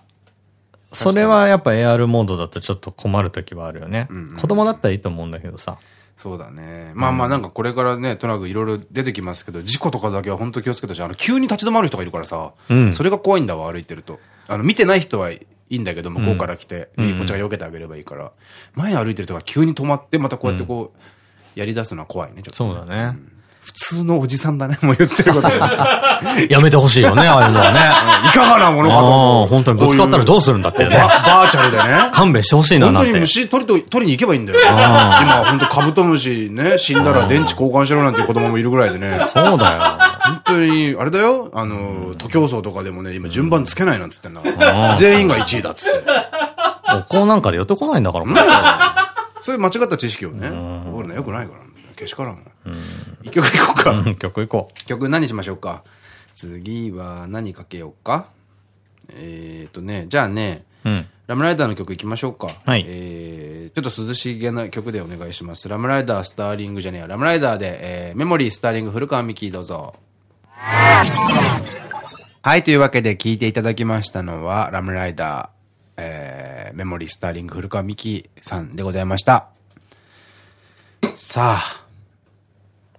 それはやっぱ AR モードだとちょっと困る時はあるよね。子供だったらいいと思うんだけどさ。そうだね。まあまあなんかこれからね、とにかくいろいろ出てきますけど、事故とかだけは本当気をつけてほしい。あの、急に立ち止まる人がいるからさ、うんそれが怖いんだわ、歩いてると。あの、見てない人はいいんだけど、向こうから来て、うんこっちが避けてあげればいいから、前歩いてる人が急に止まって、またこうやってこう、やり出すのは怖いね、ちょっと。そうだね。普通のおじさんだね、もう言ってることが。やめてほしいよね、ああいうのはね。いかがなものかあと。あ本当にぶつかったらどうするんだってねババーチャルでね。勘弁してほしいな、本当になんて。虫取りと、取りに行けばいいんだよ。今本当カブトムシね、死んだら電池交換しろなんていう子供もいるぐらいでね。そうだよ。本当に、あれだよあの、徒競走とかでもね、今順番つけないなんつってんだ。全員が1位だっつって。お香なんかで寄ってこないんだから、なんだろうそういう間違った知識をね、俺ね、よくないから。けしからんもん。一曲いこうか。うん曲行こう。曲何しましょうか。次は何かけようか。えーとね、じゃあね、うん。ラムライダーの曲いきましょうか。はいえー、ちょっと涼しげな曲でお願いします。ラムライダー、スターリングじゃねえや、ラムライダーで、えー、メモリー、スターリング、古川美希、どうぞ。はい、というわけで聞いていただきましたのは、ラムライダー、えー、メモリー、スターリング、古川美希さんでございました。さあ、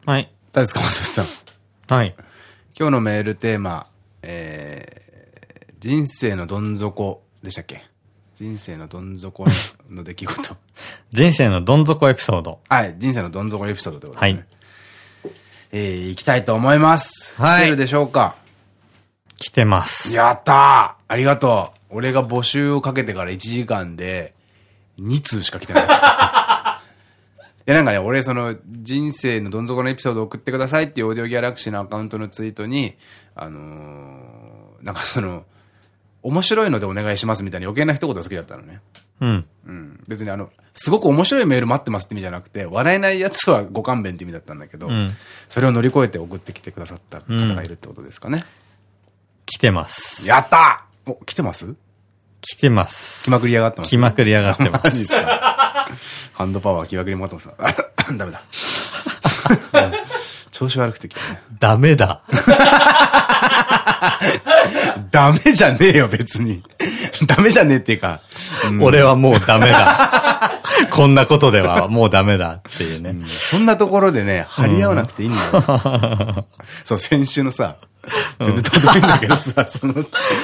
はい。誰ですか、松本さん。はい。今日のメールテーマ、えー、人生のどん底でしたっけ？人生のどん底の出来事。人生のどん底エピソード。はい、人生のどん底エピソードということで、ね。はい。えー、行きたいと思います。はい来てるでしょうか？来てます。やったーありがとう俺が募集をかけてから1時間で、2通しか来てない。いや、なんかね、俺、その、人生のどん底のエピソードを送ってくださいっていうオーディオギャラクシーのアカウントのツイートに、あのー、なんかその、面白いのでお願いしますみたいな余計な一言が好きだったのね。うん。うん。別にあの、すごく面白いメール待ってますって意味じゃなくて、笑えないやつはご勘弁って意味だったんだけど、んそれを乗り越えて送ってきてくださった方がいるってことですかね。来てます。やったーお、来てます？来てます。来まくりやがってます。来まくりやがってます。マジですか。ハンドパワー気まくりまってます。あ ダメだ。う ん調子悪くて今日ね。ダメだ。ダメじゃねえよ、別に。ダメじゃねえっていうか。うん俺はもうダメだ。こんなことではもうダメだっていうね。そんなところでね、張り合わなくていいんだよ。そう、先週のさ、全然どうでもいいんだけどさ、その、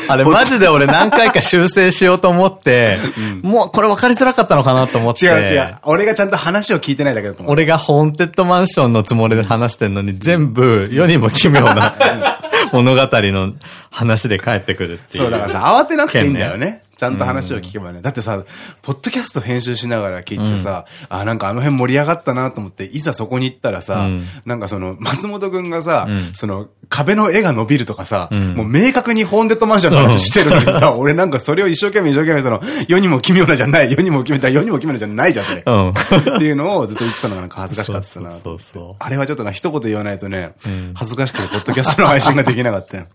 あれマジで俺何回か修正しようと思って、もうこれ分かりづらかったのかなと思って。違う違う。俺がちゃんと話を聞いてないだけだと思う。俺がホーンテッドマンションのつもりで話してんのに、全部世にも奇妙な 物語の話で帰ってくるっていう。そう、だからさ、慌てなくていいんだよね。ちゃんと話を聞けばね。だってさ、ポッドキャスト編集しながら聞いててさ、あ、なんかあの辺盛り上がったなと思って、いざそこに行ったらさ、なんかその、松本くんがさ、その、壁の絵が伸びるとかさ、もう明確にホーンデッドマンションの話してるのにさ、俺なんかそれを一生懸命一生懸命その、世にも奇妙なじゃない、世にも奇妙な、世にも奇妙なじゃないじゃん、それ。うん。っていうのをずっと言ってたのがなんか恥ずかしかったな。そうそうあれはちょっとな、一言言わないとね、恥ずかしくて、ポッドキャストの配信ができなかったよ。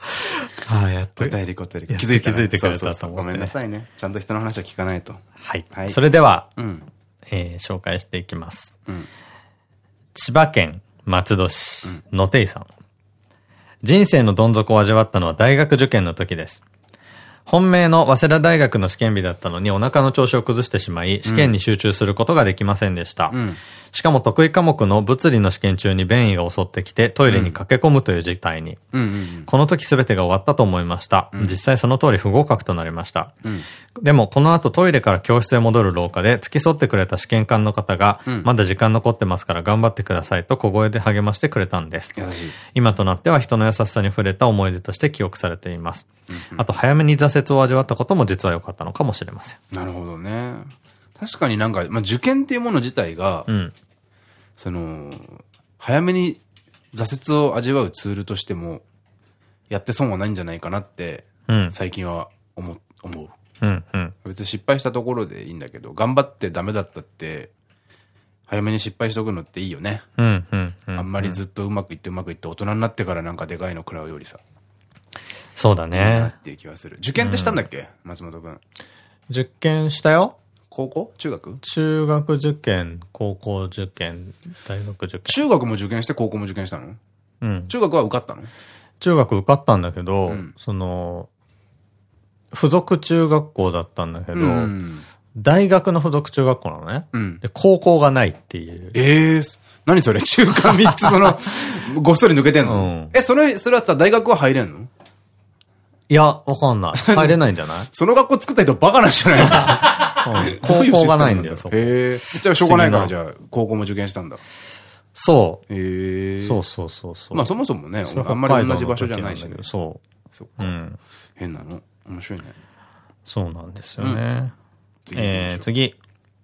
ああ、やっと。答えり答えり。気づいて気づいてくれたと思ごめんなさいね。ちゃんと人の話は聞かないと。はい。はいそれでは、うん。えー紹介していきます。ん千葉県松戸市、野手井さん。人生のどん底を味わったのは大学受験の時です。本命の早稲田大学の試験日だったのにお腹の調子を崩してしまい、試験に集中することができませんでした。んしかも得意科目の物理の試験中に便意が襲ってきてトイレに駆け込むという事態に。うんうんこの時全てが終わったと思いました。実際その通り不合格となりました。でもこの後トイレから教室へ戻る廊下で付き添ってくれた試験官の方が、まだ時間残ってますから頑張ってくださいと小声で励ましてくれたんです。今となっては人の優しさに触れた思い出として記憶されています。あと早めに挫折を味わったことも実は良かったのかもしれません。なるほどね。確かになんか、まあ、受験っていうもの自体が、うん。その、早めに挫折を味わうツールとしても、やって損はないんじゃないかなって、うん。最近は思う。思う。うん。うん。別に失敗したところでいいんだけど、頑張ってダメだったって、早めに失敗しとくのっていいよね。うん。うん。うんあんまりずっとうまくいってうまくいって大人になってからなんかでかいの食らうよりさ。そうだなねっ。ていう気がする。受験ってしたんだっけ、松本くん。受験したよ高校？中学？中学受験、高校受験、大学受験。中学も受験して高校も受験したの？うん。中学は受かったの？中学受かったんだけど、んその、付属中学校だったんだけど、うん。大学の付属中学校なのね。うん。で、高校がないっていう。ええー、何それ？中間3つその、ごっそり抜けてんの、うんえ、それ、それはさ、大学は入れんの？いや、わかんない。入れないんじゃない？その学校作った人バカなんじゃない高校がないんだ？よ、そこ。へえ。じゃあしょうがないから、不じゃあ、高校も受験したんだ。そへえ。う。そうそうそうそう。まあそもそもね、あんまり同じ場所じゃないしね北海道の時んだけど。そそっう。うか。ん。変なの？面白いね。そうなんですよね。うえー、次。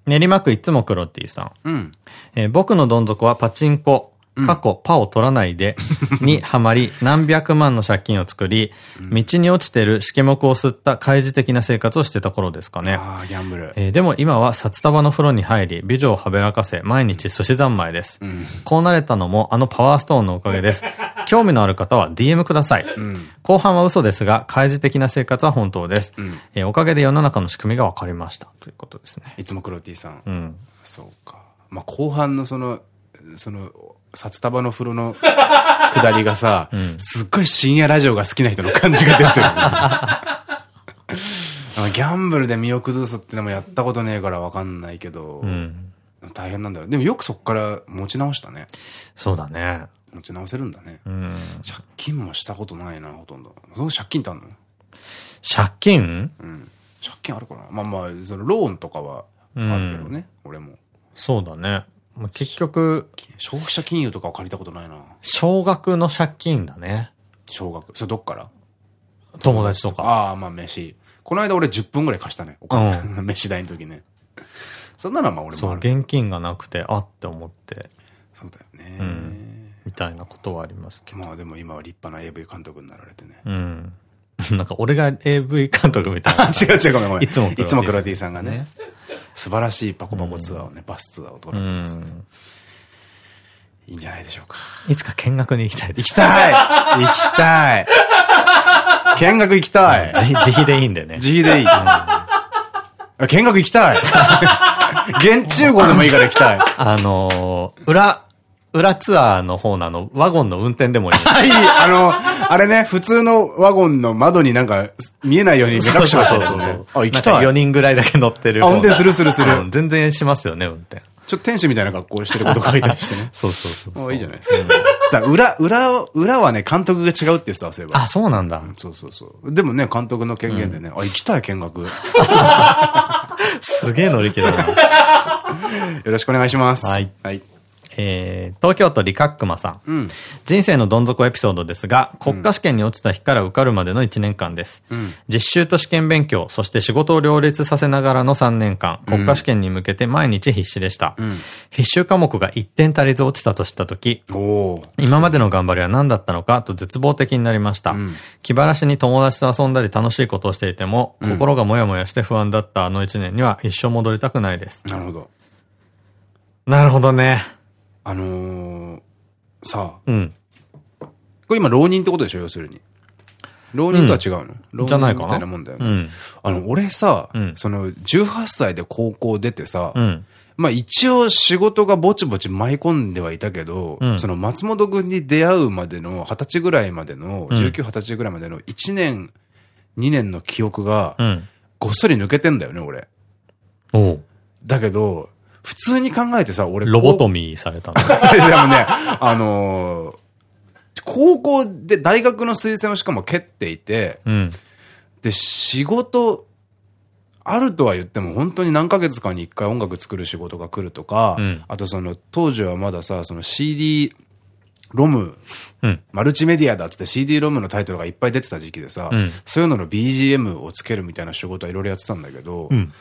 練馬区いつもクロティさん。うん。えー僕のどん底はパチンコ、過去パを取らないで、にハマり、何百万の借金を作り、道に落ちてる試験目を吸った開示的な生活をしてた頃ですかね。ああ、ギャンブル。えーでも今は札束の風呂に入り、美女をはべらかせ、毎日寿司三昧です。こうなれたのもあのパワーストーンのおかげです。興味のある方は DM ください。後半は嘘ですが、開示的な生活は本当です。えーおかげで世の中の仕組みが分かりました。ということですね。いつもクロティさん。うん。そうか。まあ後半のその、その、札束の風呂の 下りがさ、すっごい深夜ラジオが好きな人の感じが出てる。あギャンブルで身を崩すってのもやったことねえからわかんないけど、うん。大変なんだろう。でもよくそっから持ち直したね。そうだね。持ち直せるんだね。うん。借金もしたことないな、ほとんど。その借金ってあんの？借金？うん。借金あるかなまあまあ、そのローンとかはあるけどね、俺も。そうだね。まあ結局、消費者金融とかは借りたことないな。少額の借金だね。少額。それどっから？友達とか。ああ、まあ飯。この間俺10分ぐらい貸したね。お金。飯代の時ね。そんなのはまあ俺もそう。現金がなくて、あって思って、そうだよね。みたいなことはありますけど。まあでも今は立派な AV 監督になられてね。うん。なんか俺が AV 監督みたいな。違う違うごめんごめん。いつもいつもクロティさんがねね。素晴らしいパコパコツアーをね、バスツアーを取うられてますね。ん。いいんじゃないでしょうか。いつか見学に行きたい。行きたい行きたい見学行きたい。自自費でいいんでね。自費でいい。見学行きたい。現中語でもいいから行きたい。あのー、裏、裏ツアーの方のあの、ワゴンの運転でもいい。はい、あの、あれね、普通のワゴンの窓になんか見えないように目隠しがされてるね。あ、行きたい。4人ぐらいだけ乗ってる。あ運転するするするうん全然しますよね、運転。ちょっと天使みたいな格好してること書いたりしてね。そうそうそうそう。あいいじゃないですか。さあ、裏、裏、裏はね、監督が違うって言ってたわ、そういえば。あ、そうなんだ。そうそうそう。でもね、監督の権限でね、あ、行きたい見学。よ すげえ乗り気だな。ろしくお願いします。はい。はい。えー、東京都リカックマさん。うん。人生のどん底エピソードですが、国家試験に落ちた日から受かるまでの1年間です。ん実習と試験勉強、そして仕事を両立させながらの3年間、国家試験に向けて毎日必死でした。ん必修科目が1点足りず落ちたとしたとき。今までの頑張りは何だったのかと絶望的になりました。ん気晴らしに友達と遊んだり楽しいことをしていても、心がもやもやして不安だったあの1年には一生戻りたくないです。なるほど。なるほどね。あのー、さあ、うん。これ今浪人ってことでしょ要するに。浪人とは違うの、浪じゃないかな？人みたいなもんだよね。うん。あの、俺さ、うんその、18歳で高校出てさ、うん。まあ一応仕事がぼちぼち舞い込んではいたけど、うんその松本君に出会うまでの20歳ぐらいまでの、うん19、20歳ぐらいまでの1年、2年の記憶がう、ん。ごっそり抜けてんだよね、俺。だけど、普通に考えてさ、俺、ロボトミーされたの？でもね、あのー高校で大学の推薦をしかも蹴っていて、うん。で、仕事、あるとは言っても本当に何ヶ月かに一回音楽作る仕事が来るとか、うんあとその当時はまださ、その CD、ロム、うん。マルチメディアだっつって CD ロムのタイトルがいっぱい出てた時期でさ、うんそういうのの BGM をつけるみたいな仕事はいろいろやってたんだけど、うん。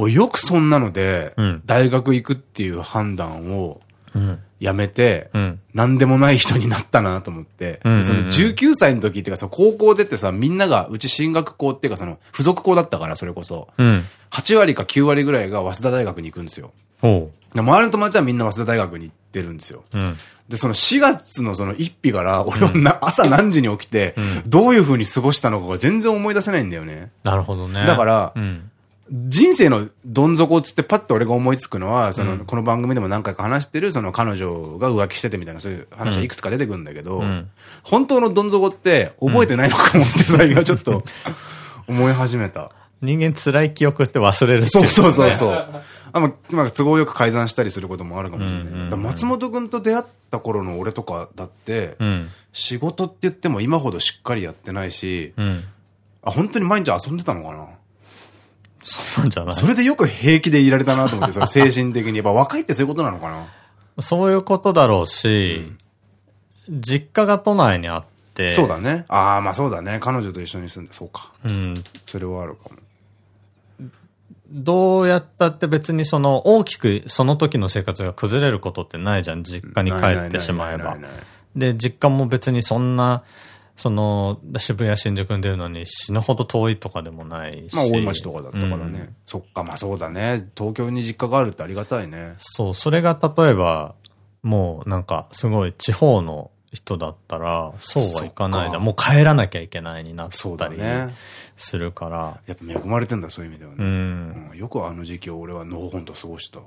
俺よくそんなのでうん、大学行くっていう判断をうん。やめて、うん。なんでもない人になったなと思って。その19歳の時っていうか、高校出てさ、みんなが、うち進学校っていうか、その、付属校だったから、それこそ。うん。8割か9割ぐらいが早稲田大学に行くんですよ。周りの友達はみんな早稲田大学に行ってるんですよ。うん。で、その4月のその1日から、俺はな、朝何時に起きて、どういう風に過ごしたのかが全然思い出せないんだよね。なるほどね。だからうん。人生のどん底っつってパッと俺が思いつくのは、その、この番組でも何回か話してる、その彼女が浮気しててみたいな、そういう話がいくつか出てくるんだけど、ん本当のどん底って覚えてないのかもって最近はちょっと思い始めた。人間辛い記憶って忘れるそうそうそうう。そう。あまあ、まあ、都合よく改ざんしたりすることもあるかもしれない。松本君と出会った頃の俺とかだって、うん。仕事って言っても今ほどしっかりやってないし、うん。あ、本当に毎日遊んでたのかな？そうなんじゃないそれでよく平気でいられたなと思って、その精神的に。やっぱ若いってそういうことなのかな？そういうことだろうし、実家が都内にあって、そうだね。ああ、まあそうだね。彼女と一緒に住んで、そうか。うん。それはあるかも。どうやったって別にその大きくその時の生活が崩れることってないじゃん、実家に帰ってしまえば。で、実家も別にそんな、その、渋谷新宿に出るのに死ぬほど遠いとかでもないし。まあ大井町とかだったからね。うんそっか、まあそうだね。東京に実家があるってありがたいね。そう、それが例えば、もうなんかすごい地方の人だったら、そうはいかないじゃん。もう帰らなきゃいけないになっそうたりだね。するから。やっぱ恵まれてんだ、そういう意味ではね。うん。うんよくあの時期を俺はのほほんと過ごした。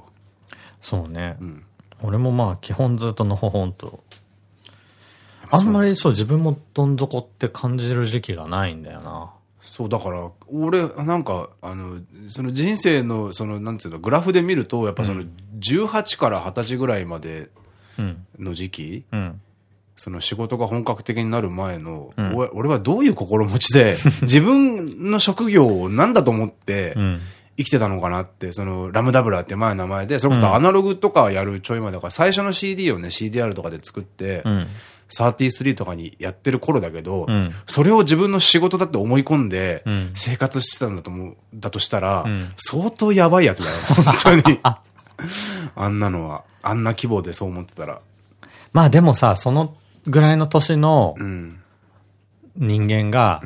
そうね。ん俺もまあ基本ずっとのほほんと。あんまりそう自分もどん底って感じる時期がないんだよな。そう、だから、俺、なんか、あの、その人生の、その、なんていうの、グラフで見ると、やっぱその、18から20歳ぐらいまでうん。の時期、うん。その仕事が本格的になる前の、ん俺俺はどういう心持ちで、自分の職業を何だと思ってうん。生きてたのかなって、そのラムダブラって前の名前で、それこそアナログとかやるちょい前だから、最初の CD をね、CDR とかで作って、うん。33とかにやってる頃だけど、うんそれを自分の仕事だって思い込んで、生活してたんだと思う、だとしたら、相当やばいやつだよ、本当に。あんなのは、あんな規模でそう思ってたら。まあでもさ、そのぐらいの年の。人間が、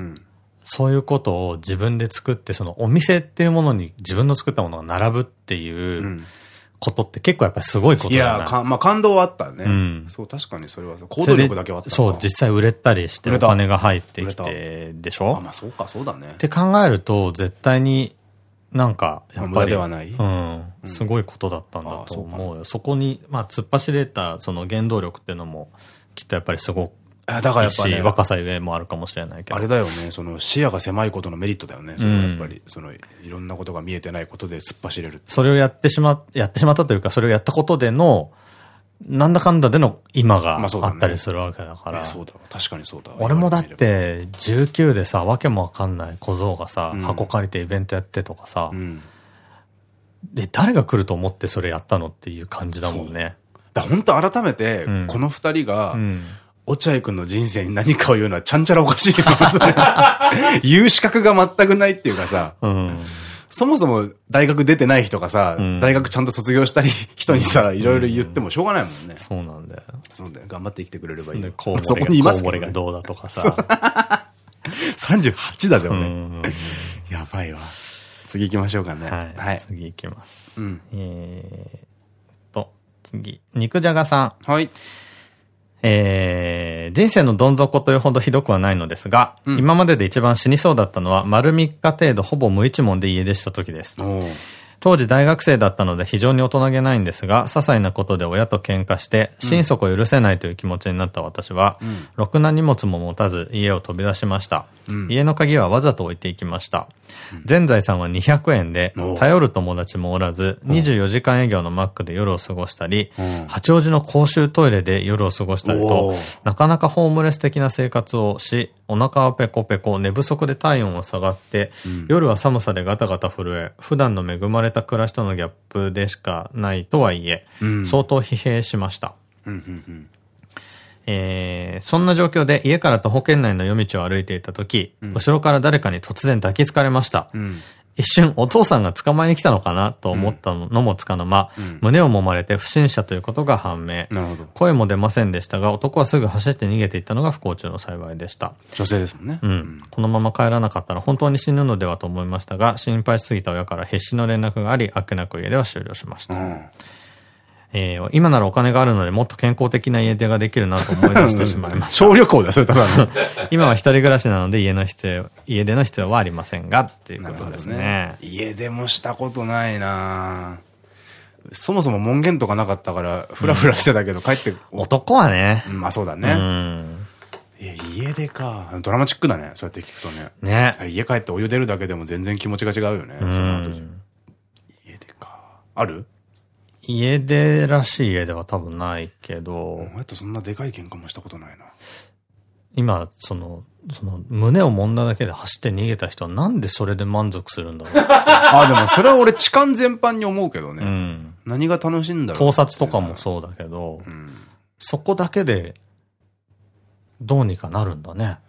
そういうことを自分で作って、そのお店っていうものに自分の作ったものが並ぶっていうう、ん。ことって結構やっぱりすごいことだよね。いや、かまあ感動はあったね。うん、そう、確かにそれは行動力だけはあったそう、実際売れたりしてお金が入ってきてでしょ？あ、まあそうか、そうだね。って考えると、絶対になんか、やっぱり。ではない。うん。すごいことだったんだと思うよ。そこに、まあ、突っ走れた、その原動力っていうのも、きっとやっぱりすごく。だからやっぱり、ね、若さゆえもあるかもしれないけど。あれだよね、その視野が狭いことのメリットだよね。そのやっぱり、そのいろんなことが見えてないことで突っ走れる。それをやってしま、やってしまったというか、それをやったことでの、なんだかんだでの今があったりするわけだから。そうだ、確かにそうだ。俺もだって19でさ、わけもわかんない小僧がさ、箱借りてイベントやってとかさ、で、誰が来ると思ってそれやったのっていう感じだもんね。だ本当改めて、この二人が、落合君の人生に何かを言うのはちゃんちゃらおかしい。言う資格が全くないっていうかさ、うんそもそも大学出てない人がさ、うん、大学ちゃんと卒業したり人にさ、いろいろ言ってもしょうがないもんね。そうなんだよ。そうだよ。頑張って生きてくれればいい。そこにいますけど、ね。がどうだとかさ。38だぜ、俺。やばいわ。次行きましょうかね。はい。はい、次行きます。うん、えーと、次。肉じゃがさん。はい。えー、人生のどん底というほどひどくはないのですが、うん、今までで一番死にそうだったのは、丸3日程度ほぼ無一文で家出した時です。当時大学生だったので非常に大人げないんですが、些細なことで親と喧嘩して、心底許せないという気持ちになった私は、うん、ろくな荷物も持たず家を飛び出しました。うん、家の鍵はわざと置いていきました。全財産は200円で、頼る友達もおらず、24時間営業のマックで夜を過ごしたり、八王子の公衆トイレで夜を過ごしたりと、なかなかホームレス的な生活をし、お腹はペコペコ、寝不足で体温は下がって、うん、夜は寒さでガタガタ震え、普段の恵まれた暮らしとのギャップでしかないとはいえ、うん、相当疲弊しました。えー、そんな状況で家から徒歩圏内の夜道を歩いていた時、うん、後ろから誰かに突然抱きつかれました。うん、一瞬お父さんが捕まえに来たのかな？と思ったのもつかの間、うん、胸を揉まれて不審者ということが判明。声も出ませんでしたが、男はすぐ走って逃げていったのが不幸中の幸いでした。女性ですもんね。うん。このまま帰らなかったら本当に死ぬのではと思いましたが、心配しすぎた親から必死の連絡があり、あっけなく家では終了しました。うんえー、今ならお金があるのでもっと健康的な家出ができるなと思い出してしまいました。小旅行だ、それただの。今は一人暮らしなので家の必要、家出の必要はありませんが、っていうことですね。ね家出もしたことないなそもそも門限とかなかったから、ふらふらしてたけど、帰って。男はね。まあそうだね。うん。家出か。ドラマチックだね。そうやって聞くとね。ね。家帰ってお湯出るだけでも全然気持ちが違うよね。その後。家出か。ある？家出らしい家では多分ないけど。やとそんなでかい喧嘩もしたことないな。今、その、その、胸を揉んだだけで走って逃げた人はなんでそれで満足するんだろうあ あ、でもそれは俺痴漢全般に思うけどね。うん。何が楽しいんだろう。盗撮とかもそうだけど、うん、そこだけで、どうにかなるんだね。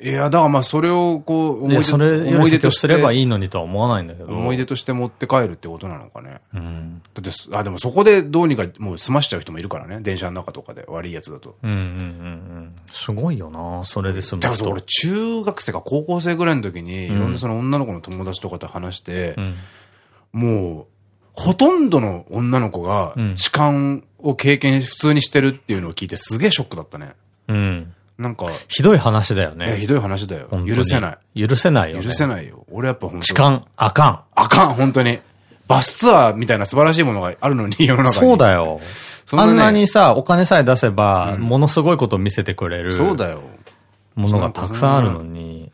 いや、だからまあそれをこう、思い出それ思い出とすればいいのにとは思わないんだけど。思い出として持って帰るってことなのかね。うん。だって、あ、でもそこでどうにかもう済ましちゃう人もいるからね。電車の中とかで悪いやつだと。うんうんうんうん。すごいよなそれで済むだから俺中学生か高校生ぐらいの時に、いろんなその女の子の友達とかと話して、うん、もう、ほとんどの女の子が痴漢を経験普通にしてるっていうのを聞いてすげえショックだったね。うん。なんか。ひどい話だよね。ひどい話だよ。許せない。許せないよ、許せないよ。俺やっぱ本当痴漢、あかん。あかん、本当に。バスツアーみたいな素晴らしいものがあるのに、世の中に。そうだよ。あんなにさ、お金さえ出せば、ものすごいことを見せてくれる。そうだよ。ものがたくさんあるのに。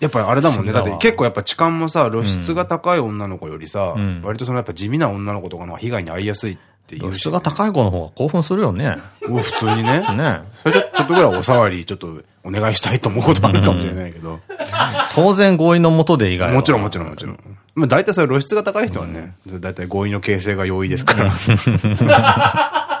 やっぱりあれだもんね。だって結構やっぱ痴漢もさ、露出が高い女の子よりさ、割とそのやっぱ地味な女の子とかの被害に遭いやすいっていう。露出が高い子の方が興奮するよね。普通にね。ね。それちょっとぐらいお触り、ちょっとお願いしたいと思うことあるかもしれないけど。当然合意のもとで以外は。もちろんもちろんもちろん。まあ大体それ露出が高い人はね、大体合意の形成が容易ですから。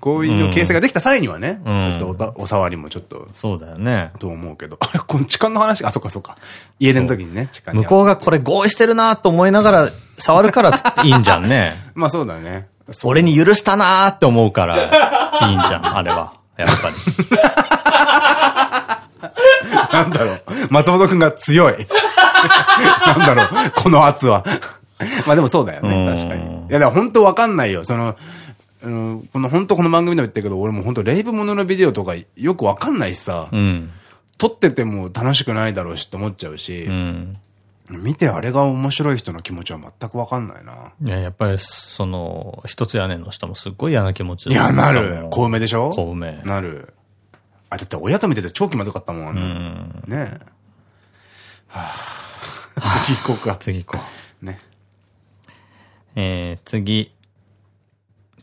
合意の形成ができた際にはね、ちょっとお触りもちょっと。そうだよね。と思うけど。あれ、この痴漢の話、あ、そっかそっか。家出の時にね、痴漢向こうがこれ合意してるなと思いながら触るからいいんじゃんね。まあそうだね。俺に許したなーって思うから、いいんじゃん、あれは。やっぱり。なんだろう。松本くんが強い。なんだろう。この圧は。まあでもそうだよね、確かに。いや、だから本当わかんないよ。その、あの、この本当この番組でも言ったけど、俺も本当レイブもののビデオとかよくわかんないしさ、うん、撮ってても楽しくないだろうしって思っちゃうし、うん、見てあれが面白い人の気持ちは全くわかんないな。いや、やっぱり、その、一つ屋根の下もすっごい嫌な気持ちいや、なる。小梅でしょ？小梅。なる。あ、だって親と見てて超気まずかったもん。うん、ねえ。はあ、次行こうか。次行こう。ね。えー、次。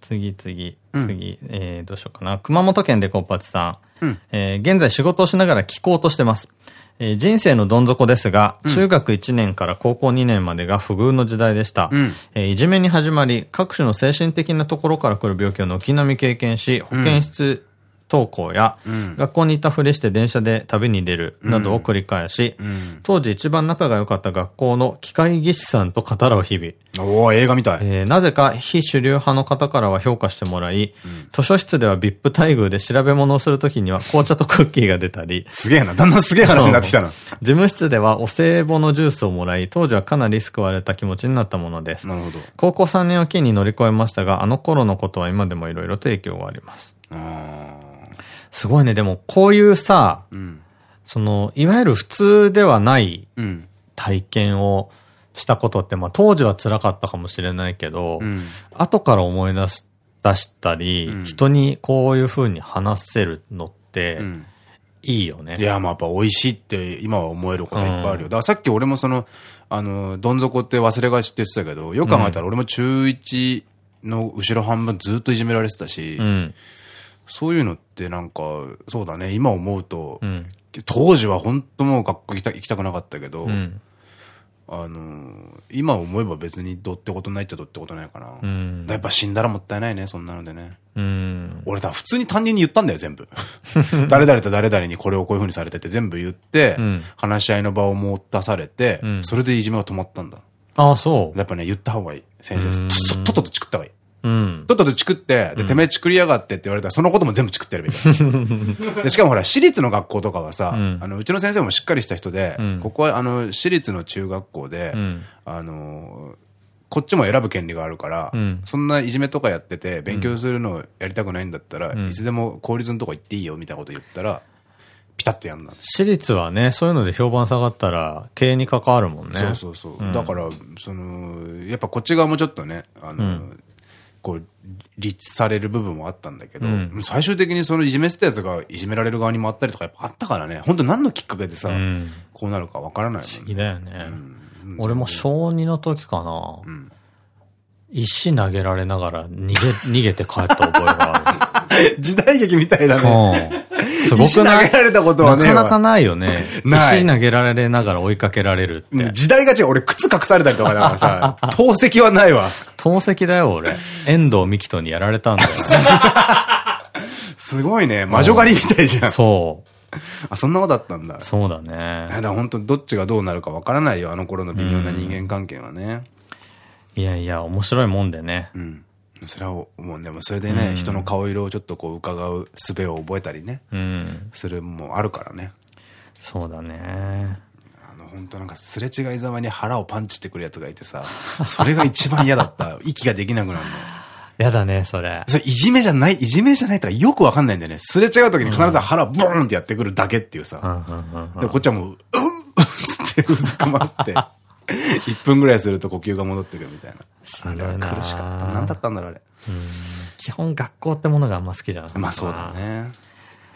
次、次、次、うん、えー、どうしようかな。熊本県でコッパチさん。うん、えー、現在仕事をしながら聞こうとしてます。えー、人生のどん底ですが、うん、中学1年から高校2年までが不遇の時代でした。うん、えー、いじめに始まり、各種の精神的なところから来る病気を軒並み経験し、保健室登校や、うん、学校に行ったふりして電車で旅に出るなどを繰り返し、うんうん、当時一番仲が良かった学校の機械技師さんと語らう日々。おお映画みたい。えー、なぜか非主流派の方からは評価してもらい、図書室では VIP 待遇で調べ物をするときには紅茶とクッキーが出たり。すげえな。だんだんすげえ話になってきたな。事務室ではお歳暮のジュースをもらい、当時はかなり救われた気持ちになったものです。なるほど。高校3年を機に乗り越えましたが、あの頃のことは今でもいろいろと影響があります。ああ。すごいね。でも、こういうさ、うん、その、いわゆる普通ではない体験をしたことって、まあ当時は辛かったかもしれないけど、うん、後から思い出し出したり、うん、人にこういう風に話せるのって、いいよね。いや、まあやっぱ美味しいって今は思えることいっぱいあるよ。だからさっき俺もその、あの、どん底って忘れがちって言ってたけど、よく考えたら俺も中1の後ろ半分ずっといじめられてたし、うんそういうのってなんか、そうだね、今思うと、うん、当時は本当もう学校行きた行きたくなかったけど、うん、あの、今思えば別にどってことないっちゃどってことないかな。うん、やっぱ死んだらもったいないね、そんなのでね。うん、俺だ、普通に担任に言ったんだよ、全部。誰々と誰々にこれをこういう風にされてて全部言って、話し合いの場を持たされて、それでいじめが止まったんだ。ああ、そう。やっぱね、言った方がいい。先生。とっととチクった方がいい。うん。とっととチクって、で、てめえチクりやがってって言われたら、そのことも全部チクってるみたいな。でしかもほら、私立の学校とかはさ、あの、うちの先生もしっかりした人で、ここは、あの、私立の中学校で、あの、こっちも選ぶ権利があるから、そんないじめとかやってて、勉強するのやりたくないんだったら、いつでも公立のとこ行っていいよみたいなこと言ったら、ピタッとやんな。私立はね、そういうので評判下がったら、経営に関わるもんね。そうそうそう。だから、その、やっぱこっち側もちょっとね、あの、こう、立される部分もあったんだけど、うん、最終的にそのいじめしたやつがいじめられる側に回ったりとかやっぱあったからね、本当何のきっかけでさ、うん、こうなるかわからないもんね。不思議だよね。うん、俺も小2の時かな、石投げられながら逃げ、逃げて帰った覚えがある。時代劇みたいだね。すごくない？石投げられたことはね。なかなかないよね。石投げられながら追いかけられるって。時代が違う。俺靴隠されたりとかだからさ、透析はないわ。透析だよ、俺。遠藤美希人にやられたんだよ。すごいね。魔女狩りみたいじゃん。そう。あ、そんなことだったんだ。そうだね。だから本当どっちがどうなるかわからないよ。あの頃の微妙な人間関係はね。いやいや、面白いもんでね。うん。それは思う。でもそれでね、うん、人の顔色をちょっとこう伺う術を覚えたりね。うん。するもあるからね。そうだね。あの、本当なんかすれ違いざまに腹をパンチってくるやつがいてさ、それが一番嫌だった。息ができなくなるの。やだね、それ。それ、いじめじゃない、いじめじゃないとかよくわかんないんだよね。すれ違う時に必ず腹ボーンってやってくるだけっていうさ。で、こっちはもう、うんっつってうずくまって。1分ぐらいすると呼吸が戻ってくるみたいな。あれは苦しかった。何だったんだろう、あれ。基本学校ってものがあんま好きじゃないまあそうだね。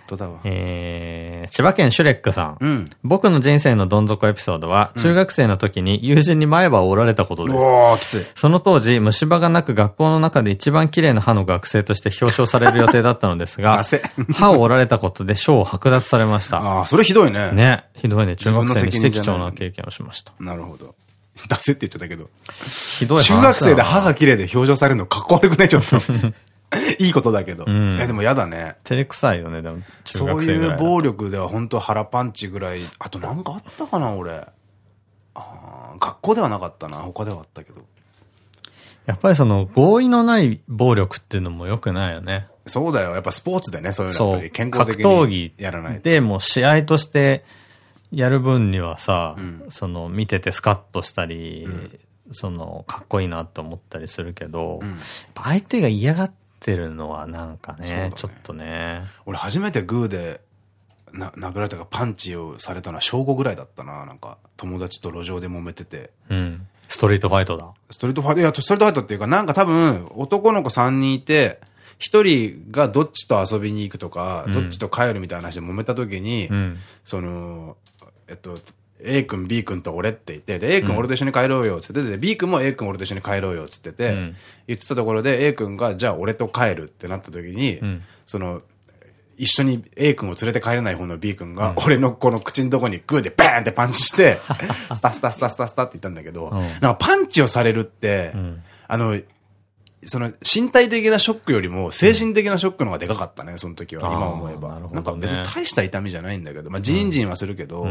当だわ。えー、千葉県シュレックさん。うん、僕の人生のどん底エピソードは、中学生の時に友人に前歯を折られたことです。おきつい。その当時、虫歯がなく学校の中で一番綺麗な歯の学生として表彰される予定だったのですが、歯を折られたことで賞を剥奪されました。ああ、それひどいね。ね。ひどいね。中学生にして貴重な経験をしました。なるほど。出せって言っちゃったけど。ひどい中学生で歯が綺麗で表彰されるのかっこ悪くない？ちょっと。いいことだけど。うん、え、でも嫌だね。照れくさいよね、でも。そういう暴力では本当腹パンチぐらい。あとなんかあったかな、俺。あ学校ではなかったな。他ではあったけど。やっぱりその合意のない暴力っていうのも良くないよね。そうだよ。やっぱスポーツでね、そういうのやっぱり健康的に格闘技やらない。で、もう試合としてやる分にはさ、うん、その見ててスカッとしたり、その、かっこいいなと思ったりするけど、相手が嫌がってるのはなんかね、ねちょっとね。俺初めてグーで、な、殴られたかパンチをされたのは小5ぐらいだったな。なんか、友達と路上で揉めてて。うん。ストリートファイトだ。ストリートファイト、いや、ストリートファイトっていうか、なんか多分、男の子3人いて、一人がどっちと遊びに行くとか、うん、どっちと帰るみたいな話で揉めた時に、うん、その、えっと、A 君、B 君と俺って言って、で、A 君俺と一緒に帰ろうよ、つってて、で、B 君も A 君俺と一緒に帰ろうよ、つってて、うん、言ってたところで A 君が、じゃあ俺と帰るってなった時に、うん、その、一緒に A 君を連れて帰れない方の B 君が、俺のこの口のとこにグーでバーンってパンチして、スタスタスタスタスタって言ったんだけど、なんかパンチをされるって、あの、その身体的なショックよりも精神的なショックの方がでかかったね、その時は。今思えば。ななんか別に大した痛みじゃないんだけど、まあジンジンはするけど、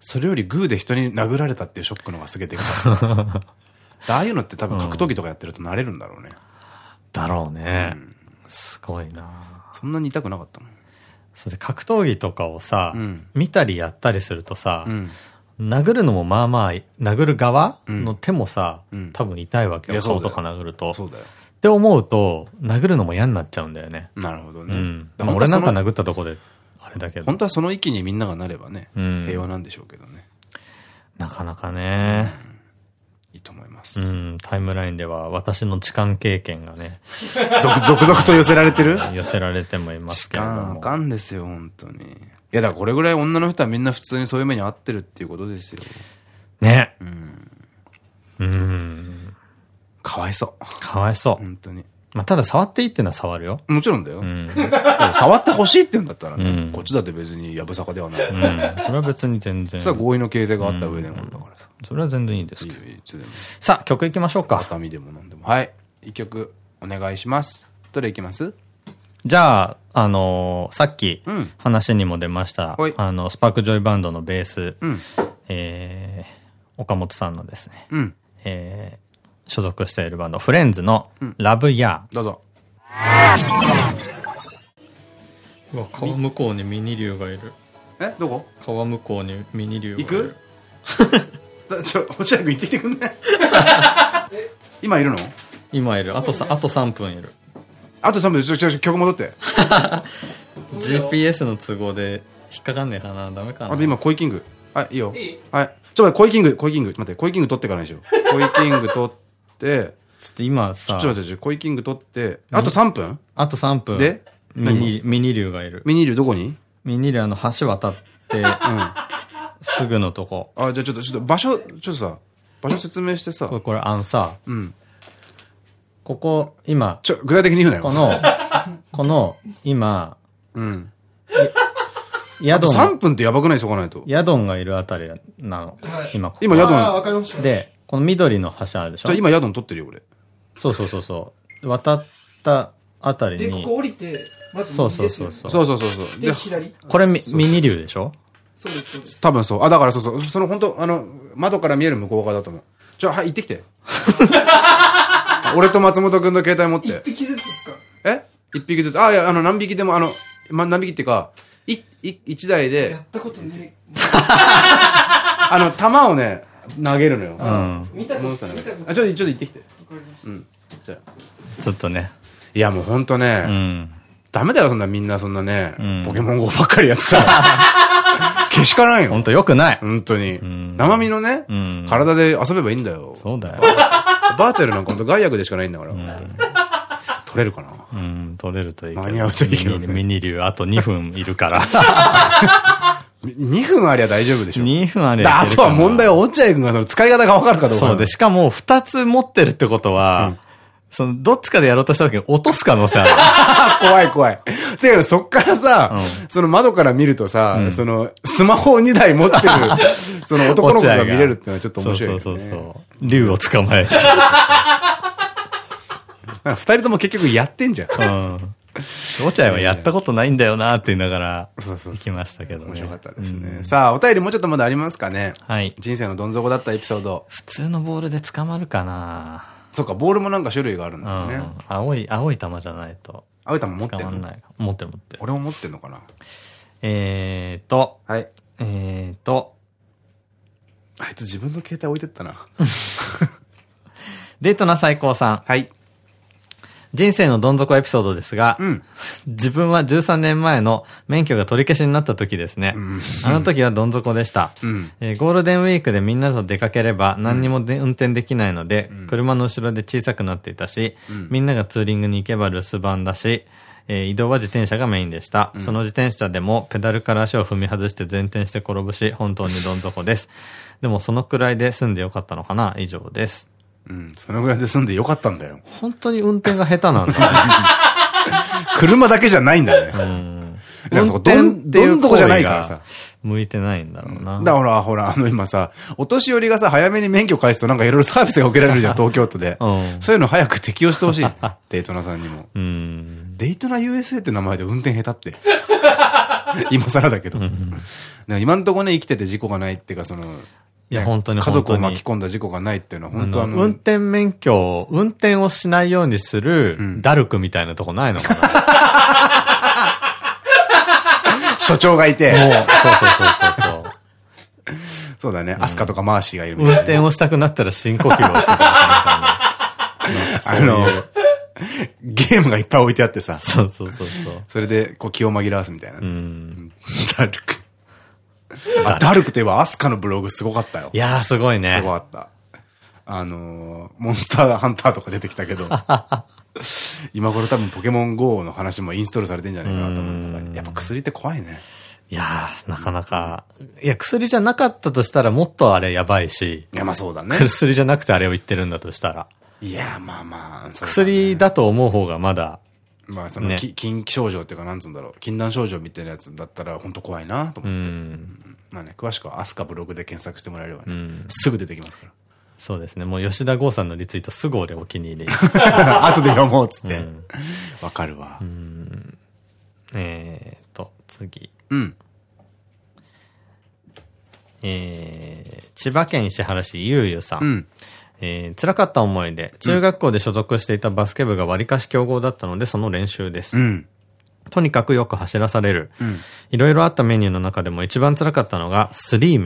それよりグーで人に殴られたっていうショックの方がすげえでかかった。ああいうのって多分格闘技とかやってると慣れるんだろうね。だろうね。すごいなそんなに痛くなかったの？それで格闘技とかをさ、見たりやったりするとさ、殴るのもまあまあ、殴る側の手もさ、うん、多分痛いわけよ。顔とか殴ると。そうだよ。って思うと、殴るのも嫌になっちゃうんだよね。なるほどね。うん。俺なんか殴ったとこで、あれだけど。本当はその域にみんながなればね、うん、平和なんでしょうけどね。なかなかね、うん、いいと思います。うん、タイムラインでは私の痴漢経験がね、続々と寄せられてる？寄せられてもいますけども。痴漢あかんですよ、本当に。いや、だからこれぐらい女の人はみんな普通にそういう目に遭ってるっていうことですよ。ね。うん。うん。かわいそう。かわいそう。本当に。まあ、ただ触っていいっていうのは触るよ。もちろんだよ。うん、触ってほしいって言うんだったらね、うん、こっちだって別にやぶさかではない。うん。それは別に全然。それは合意の形成があった上でなんだからさ。それは全然いいですけど。いいつでも。さあ、曲いきましょうか。熱海でもなんでも。はい。一曲お願いします。どれいきます？じゃあ、あのー、さっき話にも出ました、うん、あの、スパークジョイバンドのベース、うん、えー、岡本さんのですね、うん、えー、所属しているバンド、フレンズのラブヤー。どうぞ。うわ、川向こうにミニ竜がいる。えどこ？川向こうにミニ竜がいる。行く？ちょ、落合君行ってきてくんない？今いるの？今いる。あとさ、あと3分いる。あと3分で、ちょ、ちょ、曲戻って。GPS の都合で引っかかんねえかなダメかなあと今、コイキング。はい、いいよ。はい。ちょ、待って、コイキング、コイキング。待って、コイキング取ってからにしよう。コイキング取って、ちょっと今さ。ちょっと待って、コイキング取って、あと3分？あと3分。で？ミニ、ミニ竜がいる。ミニ竜どこに？ミニ竜あの、橋渡って、うん。すぐのとこ。あ、じゃあちょっと、ちょっと場所、ちょっとさ、場所説明してさ。これ、これ、あのさ、うん。ここ、今。ちょ、具体的に言うなよ。この、この、今、うん。ヤドン。3分ってやばくない？そこないと。ヤドンがいるあたりなの。今、今ヤドン。わかりました。で、この緑の橋あるでしょ？じゃ今ヤドン取ってるよ、俺。そうそうそうそう。渡ったあたりに。で、ここ降りて、まずそうそうそうそう。そうそうそうそう。で、左。これミニ竜でしょ？そうです、そうです。多分そう。あ、だからそうそう。その本当あの、窓から見える向こう側だと思う。ちょ、はい、行ってきて。俺と松本くんの携帯持って。一匹ずつですか？え？一匹ずつ。あ、いや、あの、何匹でも、あの、ま、何匹っていうか、い、い、一台で。やったことね あの、弾をね、投げるのよ。うん。見たことない。あ、ちょっと、ちょっと行ってきて。わかりました。うん。じゃあ。ちょっとね。いや、もうほんとね。うん。ダメだよ、そんなみんなそんなね、ポケモン GO ばっかりやってさ。けしからんよ。ほんとよくない。本当に。生身のね、体で遊べばいいんだよ。そうだよ。バーチャルなんか本当害悪でしかないんだから、取れるかな？うん、取れるといい。間に合うといいけど、ね。ミニ竜、あと2分いるから。2分ありゃ大丈夫でしょ ?2 分ありゃあとは問題は落合君がその使い方がわかるかどうか。そうで、しかも2つ持ってるってことは、その、どっちかでやろうとした時に落とす可能性ある。怖い怖い。てか、そっからさ、うん、その窓から見るとさ、うん、その、スマホを2台持ってる、その男の子が見れるってのはちょっと面白い、ね。そうそうそうそう。竜を捕まえて。二人とも結局やってんじゃん。うん。落合はやったことないんだよなって言いながら、そうそう。行きましたけどね。面白かったですね。さあ、お便りもうちょっとまだありますかねはい。人生のどん底だったエピソード。普通のボールで捕まるかなそっか、ボールもなんか種類があるんだよね。青い、青い球じゃないと。青い球持ってんの？持ってる持ってる。俺も持ってんのかな？えーと。はい。えーと。あいつ自分の携帯置いてったな。デートな最高さん。はい。人生のどん底エピソードですが、うん。自分は13年前の免許が取り消しになった時ですね。あの時はどん底でした、うんえーゴールデンウィークでみんなと出かければ何にもで、運転できないので、車の後ろで小さくなっていたし、みんながツーリングに行けば留守番だし、えー移動は自転車がメインでした。その自転車でもペダルから足を踏み外して前転して転ぶし、本当にどん底です。でもそのくらいで済んでよかったのかな以上です。うん。そのぐらいで済んでよかったんだよ。本当に運転が下手なんだね。車だけじゃないんだね。だからそこどん、どん底じゃないからさ。向いてないんだろうな。だからほら、あの今さ、お年寄りがさ、早めに免許返すとなんかいろいろサービスが受けられるじゃん、東京都で。うんそういうの早く適用してほしい。デイトナさんにも。うん。デイトナ USA って名前で運転下手って。今更だけど。今んとこね、生きてて事故がないっていうか、その、いやね本当に家族を巻き込んだ事故がないっていうのは、あ本当あの、の運転免許を、運転をしないようにする、んダルクみたいなとこないのかな？所長がいて、もう、そうそうそうそうそう。そうだね、アスカとかマーシーがいるみ運たいな。転をしたくなったら深呼吸をしてくださいみたいな。あの、ゲームがいっぱい置いてあってさ、そうそうそうそう。それでこう気を紛らわすみたいな。うん。ダルク。あ、ダルクといえばアスカのブログすごかったよ。いやーすごいね。すごかった。あのー、モンスターハンターとか出てきたけど、今頃多分ポケモン GO の話もインストールされてんじゃないかなと思ってたやっぱ薬って怖いね。いやーなかなか。いや、薬じゃなかったとしたらもっとあれやばいし、いや、まあそうだね。薬じゃなくてあれを言ってるんだとしたら。いや、まあまあ、ね薬だと思う方がまだ、まあその、ねき禁忌症状っていうか、なんつうんだろう、禁断症状みたいなやつだったら本当怖いなとう思って。ん。まあね、詳しくはアスカブログで検索してもらえればね、んすぐ出てきますかそうですね。もう吉田剛さんのリツイートすぐ俺お気に入り。ら。後で読もうっつってん。わかるわ。えーと、次。うん。えー、千葉県石原市ゆうゆうさん。うん。えー辛かった思いで、中学校で所属していたバスケ部が割かし強豪だったので、その練習です。うん。とにかくよく走らされる。んいろいろあったメニューの中でも一番辛かったのが、スリー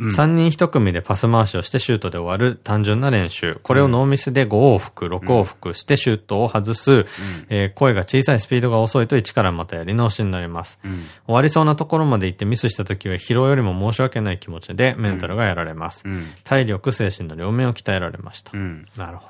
メン。3人1組でパス回しをしてシュートで終わる単純な練習。これをノーミスで5往復、6往復してシュートを外す。えー声が小さいスピードが遅いと一からまたやり直しになります。終わりそうなところまで行ってミスした時は疲労よりも申し訳ない気持ちでメンタルがやられます。ん体力、精神の両面を鍛えられました。んなるほど。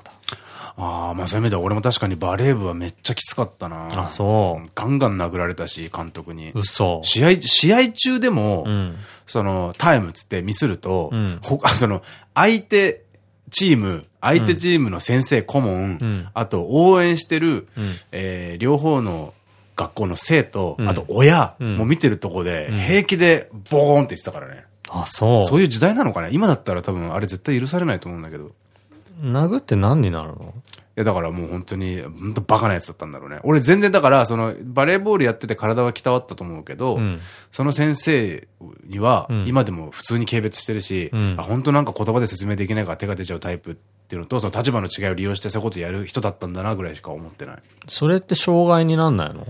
ああ、まあそういう意味では俺も確かにバレー部はめっちゃきつかったな。あそうガンガン殴られたし、監督に。嘘。試合、試合中でも、んその、タイムつってミスると、んほあ その、相手チーム、相手チームの先生、顧問、んあと応援してる、えー両方の学校の生徒、あと親も見てるとこで、平気でボーンって言ってたからね。あ、そう。そういう時代なのかね今だったら多分あれ絶対許されないと思うんだけど。殴って何になるの？いや、だからもう本当に、本当バカなやつだったんだろうね。俺全然だから、その、バレーボールやってて体は鍛わったと思うけど、ん。その先生にはん、今でも普通に軽蔑してるし、ん。あ、本当なんか言葉で説明できないから手が出ちゃうタイプっていうのと、その立場の違いを利用してそういうことやる人だったんだなぐらいしか思ってない。それって障害になんないの？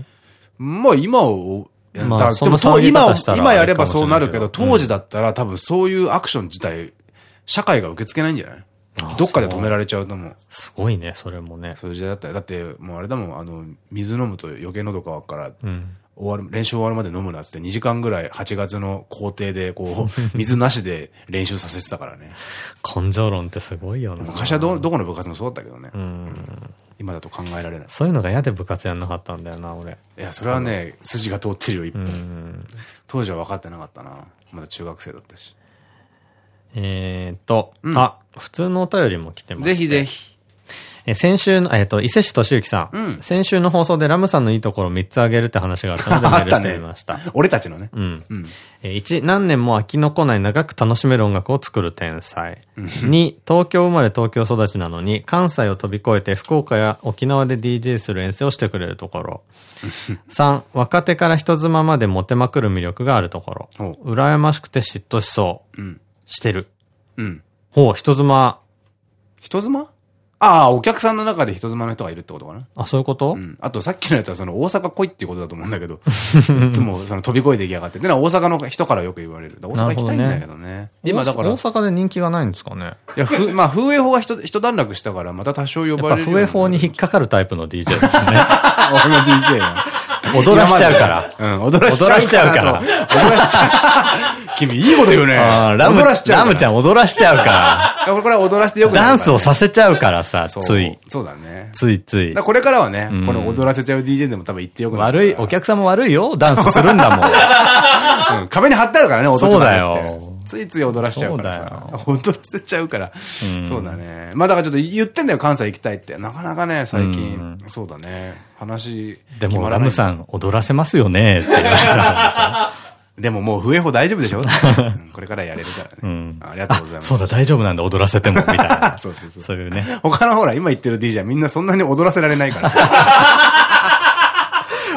まあ今を、まあでも今今やればそうなるけど当時だったら多分そういうアクション自体、社会が受け付けないんじゃない？どっかで止められちゃうと思う。すごいね、それもね。そういう時代だったよ。だって、もうあれだもん、あの、水飲むと余計喉乾くから、うん。終わる、練習終わるまで飲むなっつって2時間ぐらい8月の校庭でこう、水なしで練習させてたからね。根性論ってすごいよな。昔はど、どこの部活もそうだったけどね。うん。今だと考えられない。そういうのが嫌で部活やんなかったんだよな、俺。いや、それはね、筋が通ってるよ、一う本。ん。当時は分かってなかったな。まだ中学生だったし。えーっと、うんあ、普通のお便りも来てます。ぜひぜひ。え、先週の、えっと、伊勢市敏之さん。うん先週の放送でラムさんのいいところ3つあげるって話があったのでメールしてみました。俺たちのね。うん。うん。えー1、何年も飽きのこない長く楽しめる音楽を作る天才。2、東京生まれ東京育ちなのに、関西を飛び越えて福岡や沖縄で DJ する遠征をしてくれるところ。3、若手から人妻までモテまくる魅力があるところ。お羨ましくて嫉妬しそう。うん。してる。うん。ほう、人妻。人妻？ああ、お客さんの中で人妻の人がいるってことかな。あ、そういうこと？うん。あとさっきのやつはその大阪来いっていうことだと思うんだけど、いつもその飛び越えてきやがって。でな大阪の人からよく言われる。大阪行きたいんだけどね。今だから、い大阪で人気がないんですかね？や、ふ、まあ、風営法が一一段落したから、また多少呼やっぱばれるようになる。笛法に引っかかるタイプの DJ ですね。俺も DJ や。踊らしちゃうから。うん、踊らしちゃうから。踊らしちゃう。君、いいこと言うね。ラム。ラムちゃん踊らしちゃうから。これは踊らせてよくダンスをさせちゃうからさ、つい。そうだね。ついつい。これからはね、んこの踊らせちゃう DJ でも多分言ってよくない。悪い、お客さんも悪いよ。ダンスするんだもん。うん壁に貼ってあるからね、踊っちゃそうだよついつい踊らしちゃうからさ。踊らせちゃうから。そうだね。まあだからちょっと言ってんだよ、関西行きたいって。なかなかね、最近。そうだね。話、でも、決まらないラムさん、踊らせますよね、って言われちゃ でももう笛法大丈夫でしょ うんこれからやれるからね。んありがとうございう。ます。そうだ、大丈夫なんだ、踊らせても、みたいな。そうそうそうそういうね。他のほら、今言ってる DJ はみんなそんなに踊らせられないから。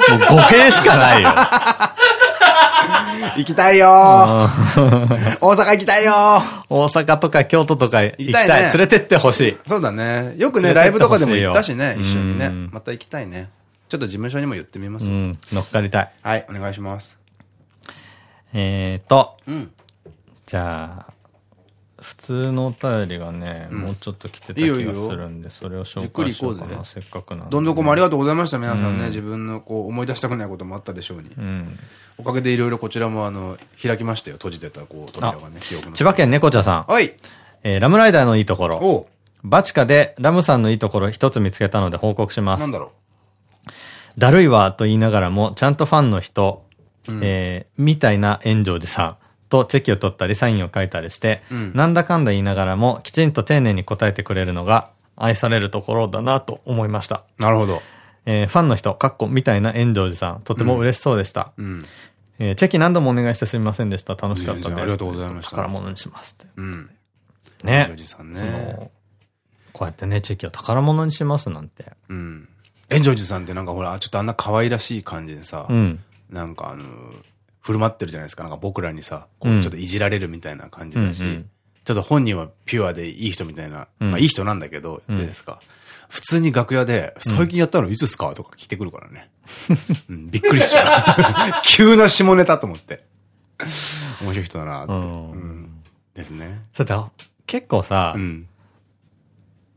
もう語弊しかないよ。行きたいよー大阪行きたいよー大阪とか京都とか行きたいねたい。連れてってほしい。そうだね。よくね、ライブとかでも行ったしね、一緒にねうん。また行きたいね。ちょっと事務所にも言ってみますよ。うん、乗っかりたい。はい、お願いします。えーと、うん。じゃあ、普通のお便りがね、もうちょっと来てた気がするんで、それを紹ゆっくり介しようかな、行こうぜせっかくなんで。どんどこもありがとうございました、皆さんね。自分のこう思い出したくないこともあったでしょうに。うん。おかげでいろいろこちらもあの、開きましたよ。閉じてたこう、扉がね、記憶の。千葉県猫茶さん。はい。えーラムライダーのいいところ。バチカでラムさんのいいところ一つ見つけたので報告しますなん。だろだるいわと言いながらも、ちゃんとファンの人、えーみたいな炎上寺さんとチェキを取ったりサインを書いたりして、なんだかんだ言いながらも、きちんと丁寧に答えてくれるのが愛されるところだなと思いました。う。なるほど。えーファンの人、かっこみたいな炎上寺さん、とても嬉しそうでした。うん。えーチェキ何度もお願いしてすみませんでした。楽しかったです。ありがとうございました宝物にしますって。うん。ねお。じさんそね。のこうやってね、チェキを宝物にしますなんて。うん。炎上寺さんってなんかほら、ちょっとあんな可愛らしい感じでさ、うん。なんかあの、振る舞ってるじゃないですか。なんか僕らにさ、こううんちょっといじられるみたいな感じだし、うんうんちょっと本人はピュアでいい人みたいな、うんまあいい人なんだけど、でですか。普通に楽屋で、最近やったの？いつっすか？とか聞いてくるからね。うんびっくりしちゃう。急な下ネタと思って。面白い人だなって。うんうんですね。それで結構さ、うん。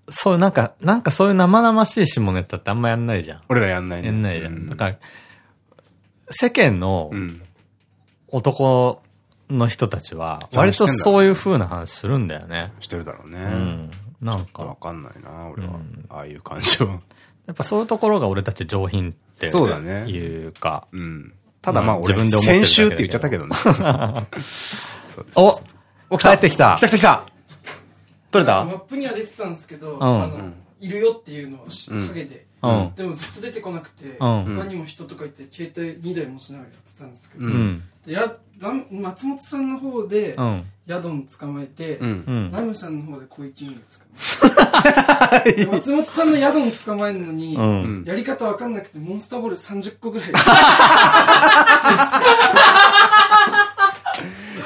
そういうなんか、なんかそういう生々しい下ネタってあんまやんないじゃん。俺らやんないね。やんないじゃ。うんだから、世間のうん。男の人たちは、割とそういう風な話するんだよね。してるだろうね。うん。なんわか、かんないな、俺は。ああいう感情。やっぱそういうところが俺たち上品ってそうだねいうか。うん。ただまあまあ俺、自分で思ってるだけだけど先週って言っちゃったけどね。そうですお帰ってきた来た来た来た取れた？マップには出てたんですけど、んあの、いるよっていうのをし影で。うんでもずっと出てこなくて、うん他にも人とかいて、携帯2台持ちながらやってたんですけど、うん。でやラム松本さんの方で、うん。ヤドン捕まえて、うんう。ん。ラムさんの方で小池犬捕まえて。で松本さんのヤドン捕まえるのに、うんやり方わかんなくて、モンスターボール30個ぐらい。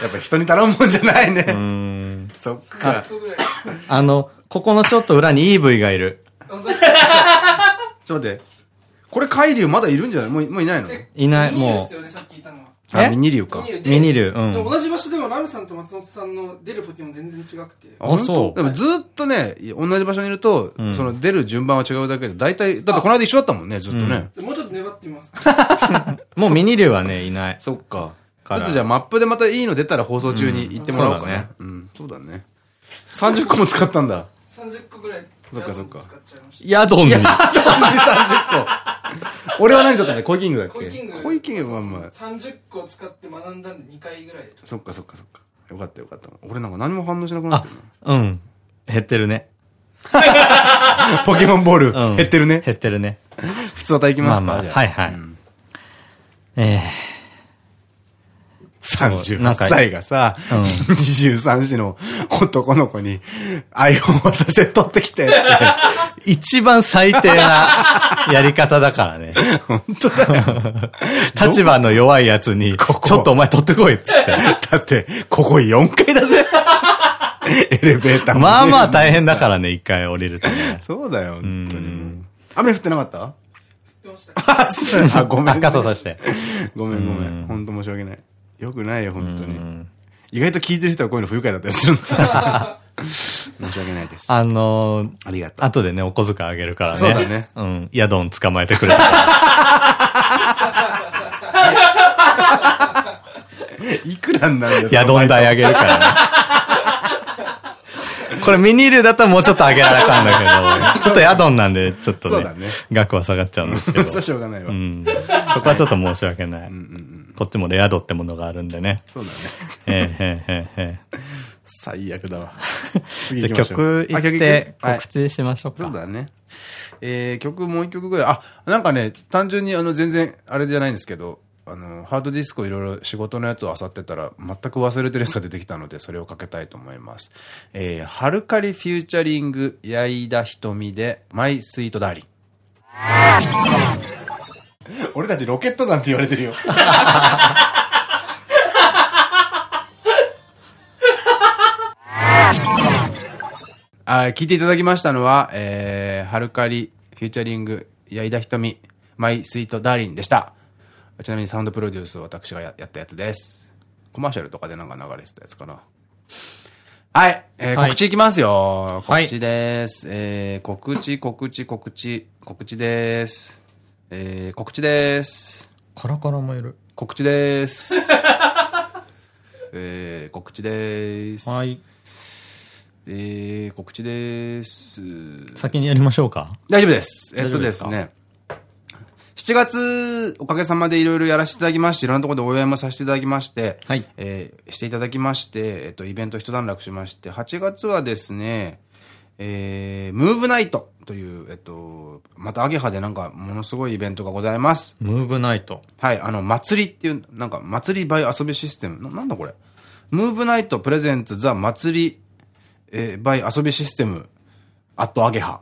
やっぱ人に頼むもんじゃないね。うん。そっか30。個ぐらい。あの、ここのちょっと裏に EV がいる。私ちょっと待って。これ海流まだいるんじゃない？もうもういないの？いない、もミニですよね、さっきいたのは。あ、え？ミニ流か。でミニ流うんでも同じ場所でもラムさんと松本さんの出るポケモン全然違くて。あそうでもずっとね、同じ場所にいると、んその出る順番は違うだけで、大体、だってこの間一緒だったもんね、ずっとね。もうちょっと粘ってみます。う、もうミニ流はね、いない。そっか。ちょっとじゃあマップでまたいいの出たら放送中に言ってもらおうかな。うん、そうだね。30個も使ったんだ。30個ぐらい。そっかそっか使っちゃいました。ヤドンに。30個。俺は何取ったんだ？コイキングだっけ？コイキング。コイキングまあまあ。30個使って学んだんで2回ぐらいで。そっかそっかそっか。よかったよかった。俺なんか何も反応しなくなってるうん。減ってるね。な。ポケモンボール、うん。減ってるね。減ってるね。普通は行きますかはいはいうんえ38なんか歳がさ、うん23歳の男の子に iPhone 渡して取ってきてって。え 一番最低なやり方だからね。本当だよ。立場の弱いやつに、ちょっとお前取ってこいっつって。だって、ここ4階だぜ。エレベーターまあまあ大変だからね、一回降りるとね。そうだよ、本当に。雨降ってなかった？ってました。あ、そうあ、ごめん、あ傘さして。ごめんごめん。本当申し訳ない。よくないよ、本当に。意外と聞いてる人はこういうの不愉快だったりするの。申し訳ないです。あのー、ありがとう。後でね、お小遣いあげるからね。そうだね。うん。ヤドン捕まえてくれたから。いくらになるんだよヤドン代あげるからね。これミニールだったらもうちょっと上げられたんだけど、ちょっとヤドンなんで、ちょっとねね、額は下がっちゃうんですけど。そしょうがないわ。うん。そこはちょっと申し訳ない。こっちもレア度ってものがあるんでね。そうだね。ええええええ最悪だわ。次じゃあ行きましょう。曲行ってはい告知しましょうか。そうだね。えー、曲もう一曲ぐらい。あ、なんかね、単純にあの、全然、あれじゃないんですけど、あの、ハードディスクをいろいろ仕事のやつを漁ってたら、全く忘れてるやつが出てきたので、それをかけたいと思います。えー、ハルカリ featuring、矢井田瞳で、 My Sweet Darlin'。俺たちロケット団って言われてるよ。あ聞いていただきましたのは、えー、ハルカリ、 featuring、矢井田瞳、 My Sweet Darlin' でした。ちなみにサウンドプロデュースを私がややったやつです。コマーシャルとかでなんか流れてたやつかな。はい、えーはい告知いきますよ。はい告知です。えー、告知、告知、告知、告知です。えー、告知です。カラカラもいる。告知です。えー、告知です。はい。えー、告知です。先にやりましょうか？大丈夫です。えっとですね。7月、おかげさまでいろいろやらせていただきまして、いろんなところでお祝いもさせていただきまして、はいえーしていただきまして、えっと、イベント一段落しまして、8月はですね、えー、 Move Night という、えっと、また ageHa でなんか、ものすごいイベントがございます。 Move Night。はい、あの、祭りっていう、なんか、祭り by アソビシステム？ななんだこれ？ Move Night presents the 祭り、えー、 by アソビシステム、アットアゲハ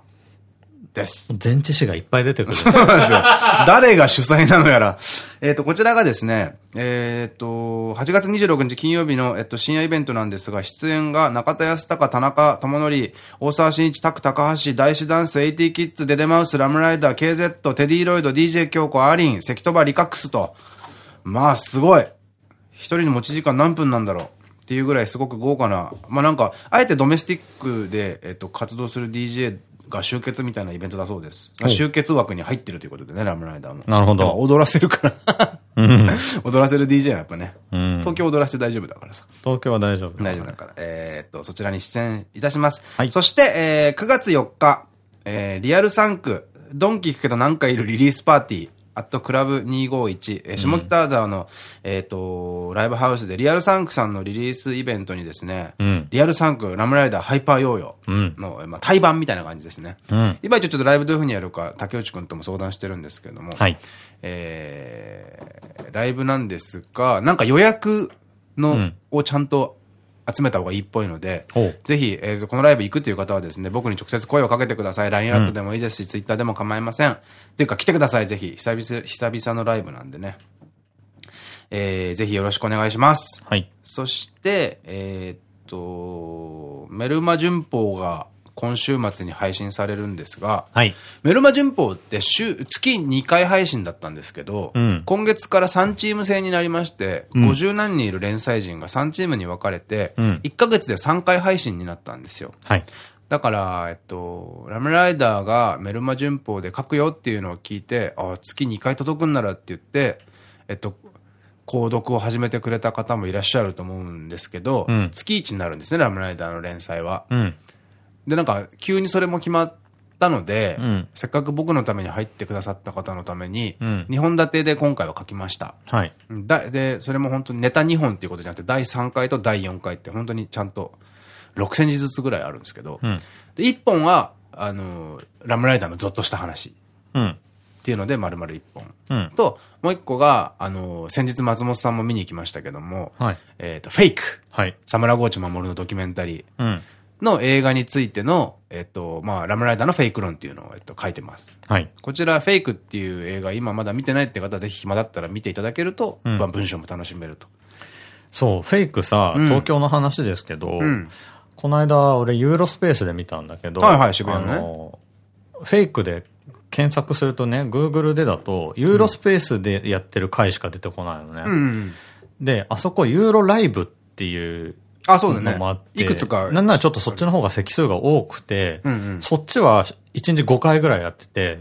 です。前置詞がいっぱい出てくる。そうなんですよ。誰が主催なのやら。えっと、こちらがですね、えっと、8月26日金曜日の、えっと、深夜イベントなんですが、出演が中田康隆、田中智則、大沢慎一、拓高橋、大志ダンス、AT キッズ、デデマウス、ラムライダー、KZ、テディロイド、DJ 京子、アリン、関戸場、リカックスと。まあ、すごい。一人の持ち時間何分なんだろうっていうぐらいすごく豪華な、まあなんか、あえてドメスティックで、えっと、活動する DJ が集結みたいなイベントだそうです。集結枠に入ってるということでね、ラムライダーも。なるほど踊らせるから。踊らせる DJ はやっぱね、ん東京踊らせて大丈夫だからさ。東京は大丈夫。大丈夫だから。えーっと、そちらに出演いたします。はいそして、えー9月4日、えーリアルサンク、ドンキ行くけどなんかいるリリースパーティー、 at CLUB251、えー下北沢の、えーっと、ライブハウスでリアルサンクさんのリリースイベントにですね、ん。リアルサンクラムライダーハイパーヨーヨうん。ーの、まあ、対バンみたいな感じですね。ん。今一応ちょっとライブどういう風にやるか、竹内くんとも相談してるんですけれども、はい。えー、ライブなんですが、なんか予約の、うん。をちゃんと集めた方がいいっぽいのでぜひ、えーと、このライブ行くという方はですね、僕に直接声をかけてください。LINE アットでもいいですし、Twitter でも構いません。っていうか、来てください、ぜひ。久々、久々のライブなんでね。えー、ぜひよろしくお願いします。はい。そして、えーっと、メルマ旬報が今週末に配信されるんですが、はい。メルマ旬報って週、月2回配信だったんですけど、うん今月から3チーム制になりまして、50何人いる連載人が3チームに分かれて、うん1ヶ月で3回配信になったんですよ。はい。だから、えっと、ラムライダーがメルマ旬報で書くよっていうのを聞いて、あ月2回届くんならって言って、えっと、購読を始めてくれた方もいらっしゃると思うんですけど、うん月1になるんですね、ラムライダーの連載は。うん。で、なんか、急にそれも決まったので、うんせっかく僕のために入ってくださった方のために、うん2本立てで今回は書きました。はい。だで、それも本当にネタ2本っていうことじゃなくて、第3回と第4回って本当にちゃんと6センチずつぐらいあるんですけど、うんで、1本は、あの、ラムライダーのゾッとした話うん。っていうので、丸々1本。うん。と、もう1個が、あの、先日松本さんも見に行きましたけども、はい。えっと、フェイク。はい。サムラゴーチ守のドキュメンタリー。うん。の映画についての、えっと、まあ、ラムライダーのフェイク論っていうのを、えっと、書いてます。はい。こちら、フェイクっていう映画、今まだ見てないって方は、ぜひ暇だったら見ていただけると、んまあ文章も楽しめると。そう、フェイクさ、うん東京の話ですけど、んこの間俺ユーロスペースで見たんだけど、はいはい渋谷のねのフェイクで検索するとね、Google でだと、ユーロスペースでやってる回しか出てこないのね。うん。で、あそこユーロライブっていうあ、そうだのもあっね。て、いくつか。なんならちょっとそっちの方が席数が多くて、うんうんそっちは1日5回ぐらいやってて、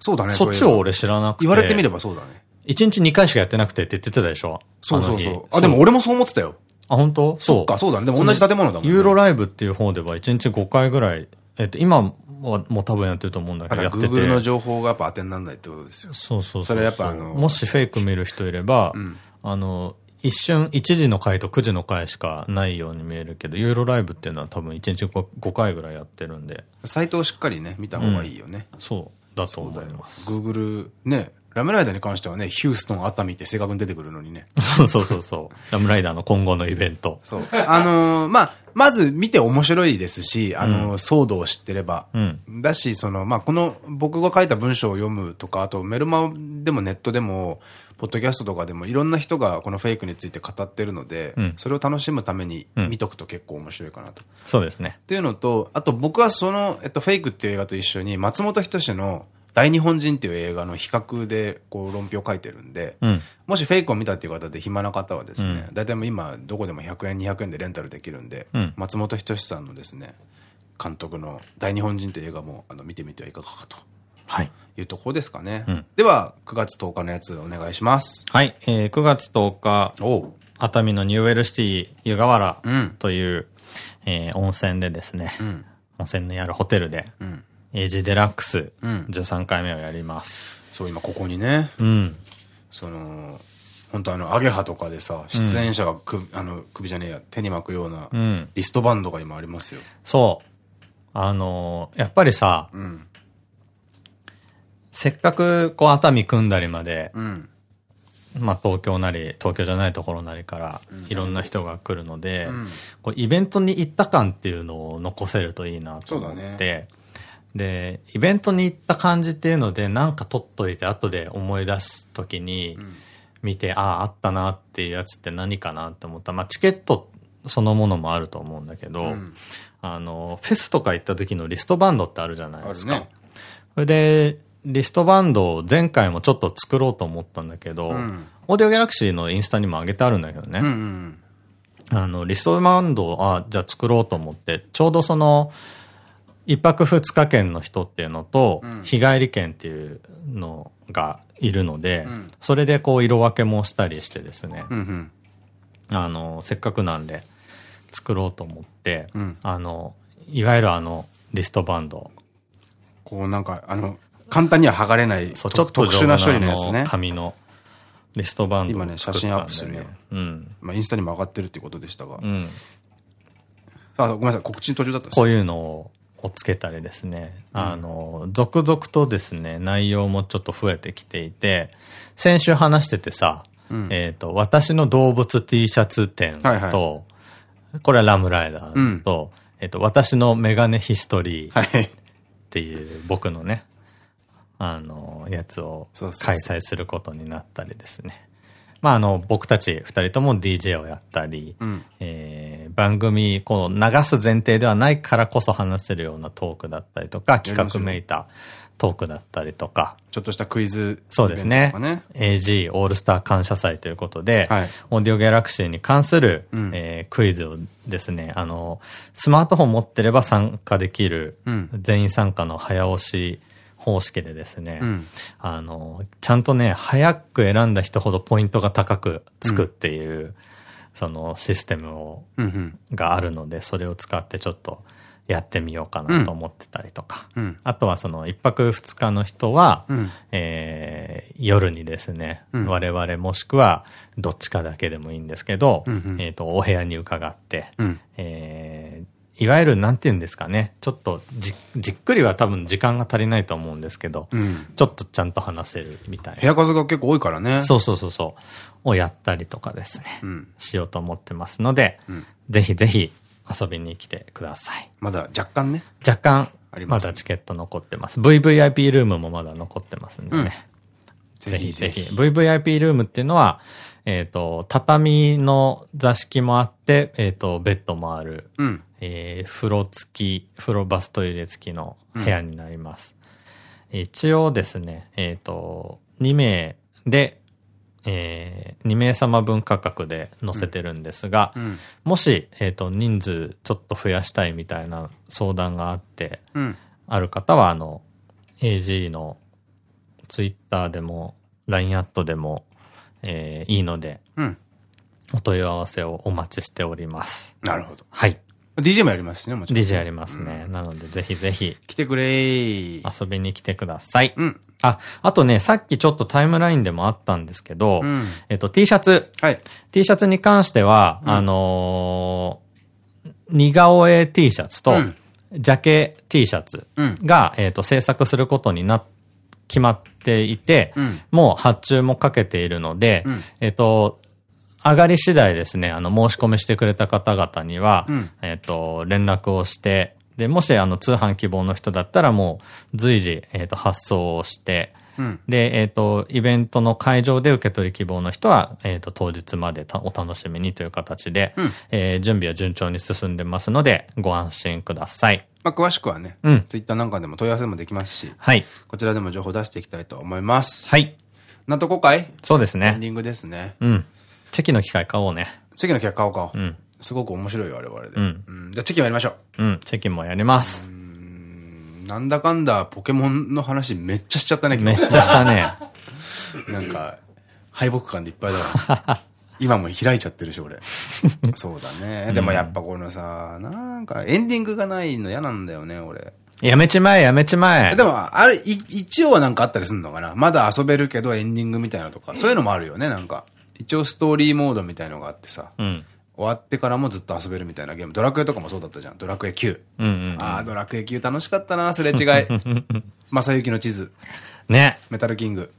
そうだね。そっちを俺知らなくて。言われてみればそうだね。1日2回しかやってなくてって言ってたでしょ？そうそうそう。あ、でも俺もそう思ってたよ。あ、本当？そっか、そうだね。でも同じ建物だもんね。ユーロライブっていう方では1日5回ぐらい、えっと、今はもう多分やってると思うんだけど、やってて。Google の情報がやっぱ当てにならないってことですよ。そうそうそう。それやっぱあのもしフェイク見る人いれば、あの、一瞬1時の回と9時の回しかないように見えるけど、ユーロライブっていうのは多分1日 5, 5回ぐらいやってるんで、サイトをしっかりね、見た方がいいよね。そうだと思います。Google、ね、ラムライダーに関してはね、ヒューストン、熱海って正確に出てくるのにね。そうそうそうそう。ラムライダーの今後のイベント。そう。あのーまあ、まず見て面白いですし、あのー騒動を知ってれば。うんだし、その、まあ、この、僕が書いた文章を読むとか、あとメルマでもネットでも、ポッドキャストとかでもいろんな人がこのフェイクについて語ってるので、うんそれを楽しむためにうん見とくと結構面白いかなと。そうですね。っていうのと、あと僕はその、えっと、フェイクっていう映画と一緒に、松本人志の大日本人っていう映画の比較で、こう、論評書いてるんで、うん。もしフェイクを見たっていう方で暇な方はですね、うん大体今どこでも100円200円でレンタルできるんで、うん松本人志さんのですね、監督の大日本人っていう映画もあの見てみてはいかがかとはい。いうところですかね。うんでは、9月10日のやつお願いします。はい。えー、9月10日。熱海のニューウェルシティ湯河原うんという、えー温泉でですね、うん。温泉にあるホテルで、うん。エイジデラックスうん13回目をやります。そう、今ここにね、うん。その、本当あの、 ageHa とかでさ、出演者がく、あの、首じゃねえや、手に巻くような、うん。リストバンドが今ありますよ。そう。あのーやっぱりさ、うん。せっかくこう熱海組んだりまで、うん。まあ東京なり、東京じゃないところなりから、いろんな人が来るので、んこうイベントに行った感っていうのを残せるといいなと思って、で、イベントに行った感じっていうので、なんか撮っといて後で思い出すときに、見て、ああ、あったなっていうやつって何かなって思った。まあチケットそのものもあると思うんだけど、んあの、フェスとか行った時のリストバンドってあるじゃないですか。ね。それで、リストバンドを前回もちょっと作ろうと思ったんだけど、んオーディオギャラクシーのインスタにも上げてあるんだけどね。うんうんあの、リストバンドを、あ、じゃあ作ろうと思って、ちょうどその、一泊二日券の人っていうのと、日帰り券っていうのがいるので、んそれでこう色分けもしたりしてですね、うん。うんうん。あの、せっかくなんで作ろうと思って、うんあの、いわゆるあの、リストバンド、こうなんか、あの、簡単には剥がれない、そう、ちとょっと特殊な処理のやつね。紙のリストバンドを今ね写真アップするようん。まあ、インスタにも上がってるっていうことでしたが。うん。あ、ごめんなさい、告知途中だったんですこういうのををつけたりですね。あの、続々とですね、内容もちょっと増えてきていて、先週話しててさ、えっと、私の動物 T シャツ展と、はいはこれはラムライダーと、えっと、私のメガネヒストリーっはい。ていう僕のね、あの、やつを開催することになったりですね。まあ、あの、僕たち二人とも DJ をやったり、ん。えー番組、こう、流す前提ではないからこそ話せるようなトークだったりとか、企画めいたトークだったりとか、ちょっとしたクイズ、そうですね。AG オールスター感謝祭ということで、はい。オーディオギャラクシーに関する、ん。えークイズをですね、あの、スマートフォン持ってれば参加できる、うん。全員参加の早押し方式でですね、ん。あの、ちゃんとね、早く選んだ人ほどポイントが高くつくっていう、そのシステムを、うんうん。があるので、それを使ってちょっとやってみようかなと思ってたりとか。うん。あとはその一泊二日の人は、うん。えー夜にですね、ん。我々もしくはどっちかだけでもいいんですけど、うんうん。えっと、お部屋に伺って、うん。えーいわゆるなんて言うんですかね、ちょっとじじっくりは多分時間が足りないと思うんですけど、うん。ちょっとちゃんと話せるみたい部屋数が結構多いからね。そうそうそうそう。をやったりとかですね。うん。しようと思ってますので、んぜひぜひ遊びに来てください。まだ若干ね。若干ますまだチケット残ってます。VVIP ルームもまだ残ってますんでね。ぜひぜひ。VVIP ルームっていうのは、えっ、と、畳の座敷もあって、えっ、と、ベッドもある、うん。えー風呂付き、風呂バストイレ付きの部屋になります。一応ですね、えっ、と、2名で、えー、2名様分価格で載せてるんですが、うん。もし、えっ、と、人数ちょっと増やしたいみたいな相談があって、うん。ある方は、あの、AG のツイッターでも、LINE アットでも、えーいいので、うん。お問い合わせをお待ちしております。なるほど。はい。DJ もやりますしね、もちろん。DJ ありますね。なので、ぜひぜひ来てくれー。遊びに来てください。うん。あ、あとね、さっきちょっとタイムラインでもあったんですけど、うんえっと、T シャツ。はい。T シャツに関しては、あのー似顔絵 T シャツと、うんジャケ T シャツうんが、えっと、制作することにな、決まっていて、うんもう発注もかけているので、うんえっと、上がり次第ですね、あの、申し込みしてくれた方々には、うんえっと、連絡をして、で、もし、あの、通販希望の人だったらもう、随時、えっと、発送をして、うん。で、えっ、と、イベントの会場で受け取り希望の人は、えっ、と、当日までたお楽しみにという形で、うんえー準備は順調に進んでますので、ご安心ください。まあ、詳しくはね、うんツイッターなんかでも問い合わせもできますし、はい。こちらでも情報出していきたいと思います。はい。なんとこかいそうですね。エンディングですね。うん。チェキの機械買おうね。次の企画買おうか。うん。すごく面白いよ、我々で。うんうん。じゃあ、チェキやりましょうん。チェキもやります。う。なんだかんだ、ポケモンの話めっちゃしちゃったね、め今っちゃしたね。日。なんか、敗北感でいっぱいだわ。今も開いちゃってるし、俺。そうだね。でもやっぱこのさ、なんか、エンディングがないの嫌なんだよね、俺。やめちまえ、やめちまえ。でも、あれ、い一応はなんかあったりするのかなまだ遊べるけどエンディングみたいなのとか。そういうのもあるよね、なんか。一応ストーリーモードみたいのがあってさ。うん。終わってからもずっと遊べるみたいなゲーム。ドラクエとかもそうだったじゃん。ドラクエ9。うんうん。ああ、ドラクエ9楽しかったな、すれ違い。正幸の地図。ね。メタルキング。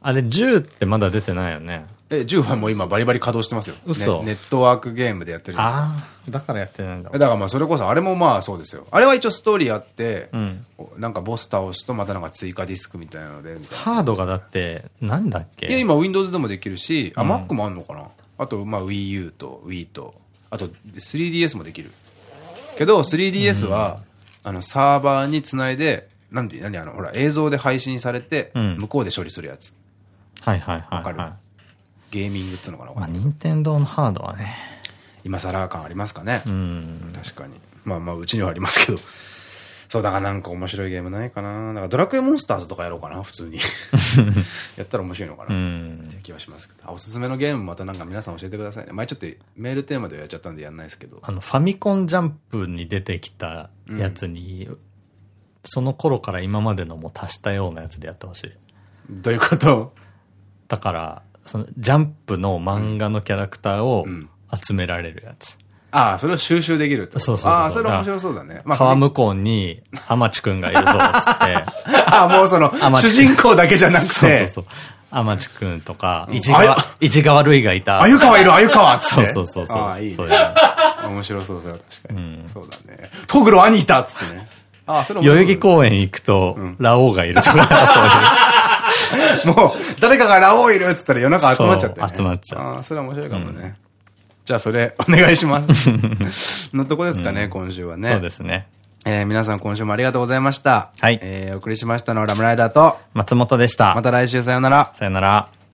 あれ、10ってまだ出てないよね。え、10はもう今バリバリ稼働してますよ。嘘ねネットワークゲームでやってるんですよ。ああ、だからやってないんだだ。からまあそれこそあれもまあそうですよ。あれは一応ストーリーあって、んなんかボス倒すとまたなんか追加ディスクみたいなので。ハードがだって、なんだっけ？いや、今 Windows でもできるし、あ、Mac もあんのかな？あと、まあ Wii U と Wii と、あと 3DS もできる。けど 3DS は、あのサーバーにつないで、なんで、何あの、ほら映像で配信されて、うん向こうで処理するやつ。はいはいはい、わかるはい。ゲーミングっていうのかな、まあ、任天堂のハードはね。今更感ありますかね。うん。確かに。まあまあ、うちにはありますけど。そう、だからなんか面白いゲームないかな。だからドラクエモンスターズとかやろうかな、普通に。やったら面白いのかうな。んっていう気はしますけど。あおすすめのゲームまたなんか皆さん教えてくださいね。前ちょっとメールテーマでやっちゃったんでやんないですけど。あの、ファミコンジャンプに出てきたやつに、その頃から今までのも足したようなやつでやってほしい。どういうこと？だから、その、ジャンプの漫画のキャラクターをうん集められるやつ。ああ、それを収集できるってこと？そうそうそうああ、それ面白そうだね。まあ、川向こうに、アマチくんがいるぞ、つって。ああ、もうその、主人公だけじゃなくて、そうそうそう。アマチくんとか、市あ川、市川類がいた。あゆかわいる、あゆかわ。そうそうそうそう。ああ、いい面白そう、それは確かに。そうだね。トグロ兄いたっつってね。ああ、それ面白い代々木公園行くと、ラオウがいるとか、そういう。もう、誰かがラオウいるっつったら夜中集まっちゃって、ね。集まっちゃうああ、それは面白いかもね。じゃあ、それ、お願いします。のとこですかね、今週はね。そうですね。えー皆さん今週もありがとうございました。はいえーお送りしましたのはラムライダーと、松本でした。また来週さようなら。さよなら。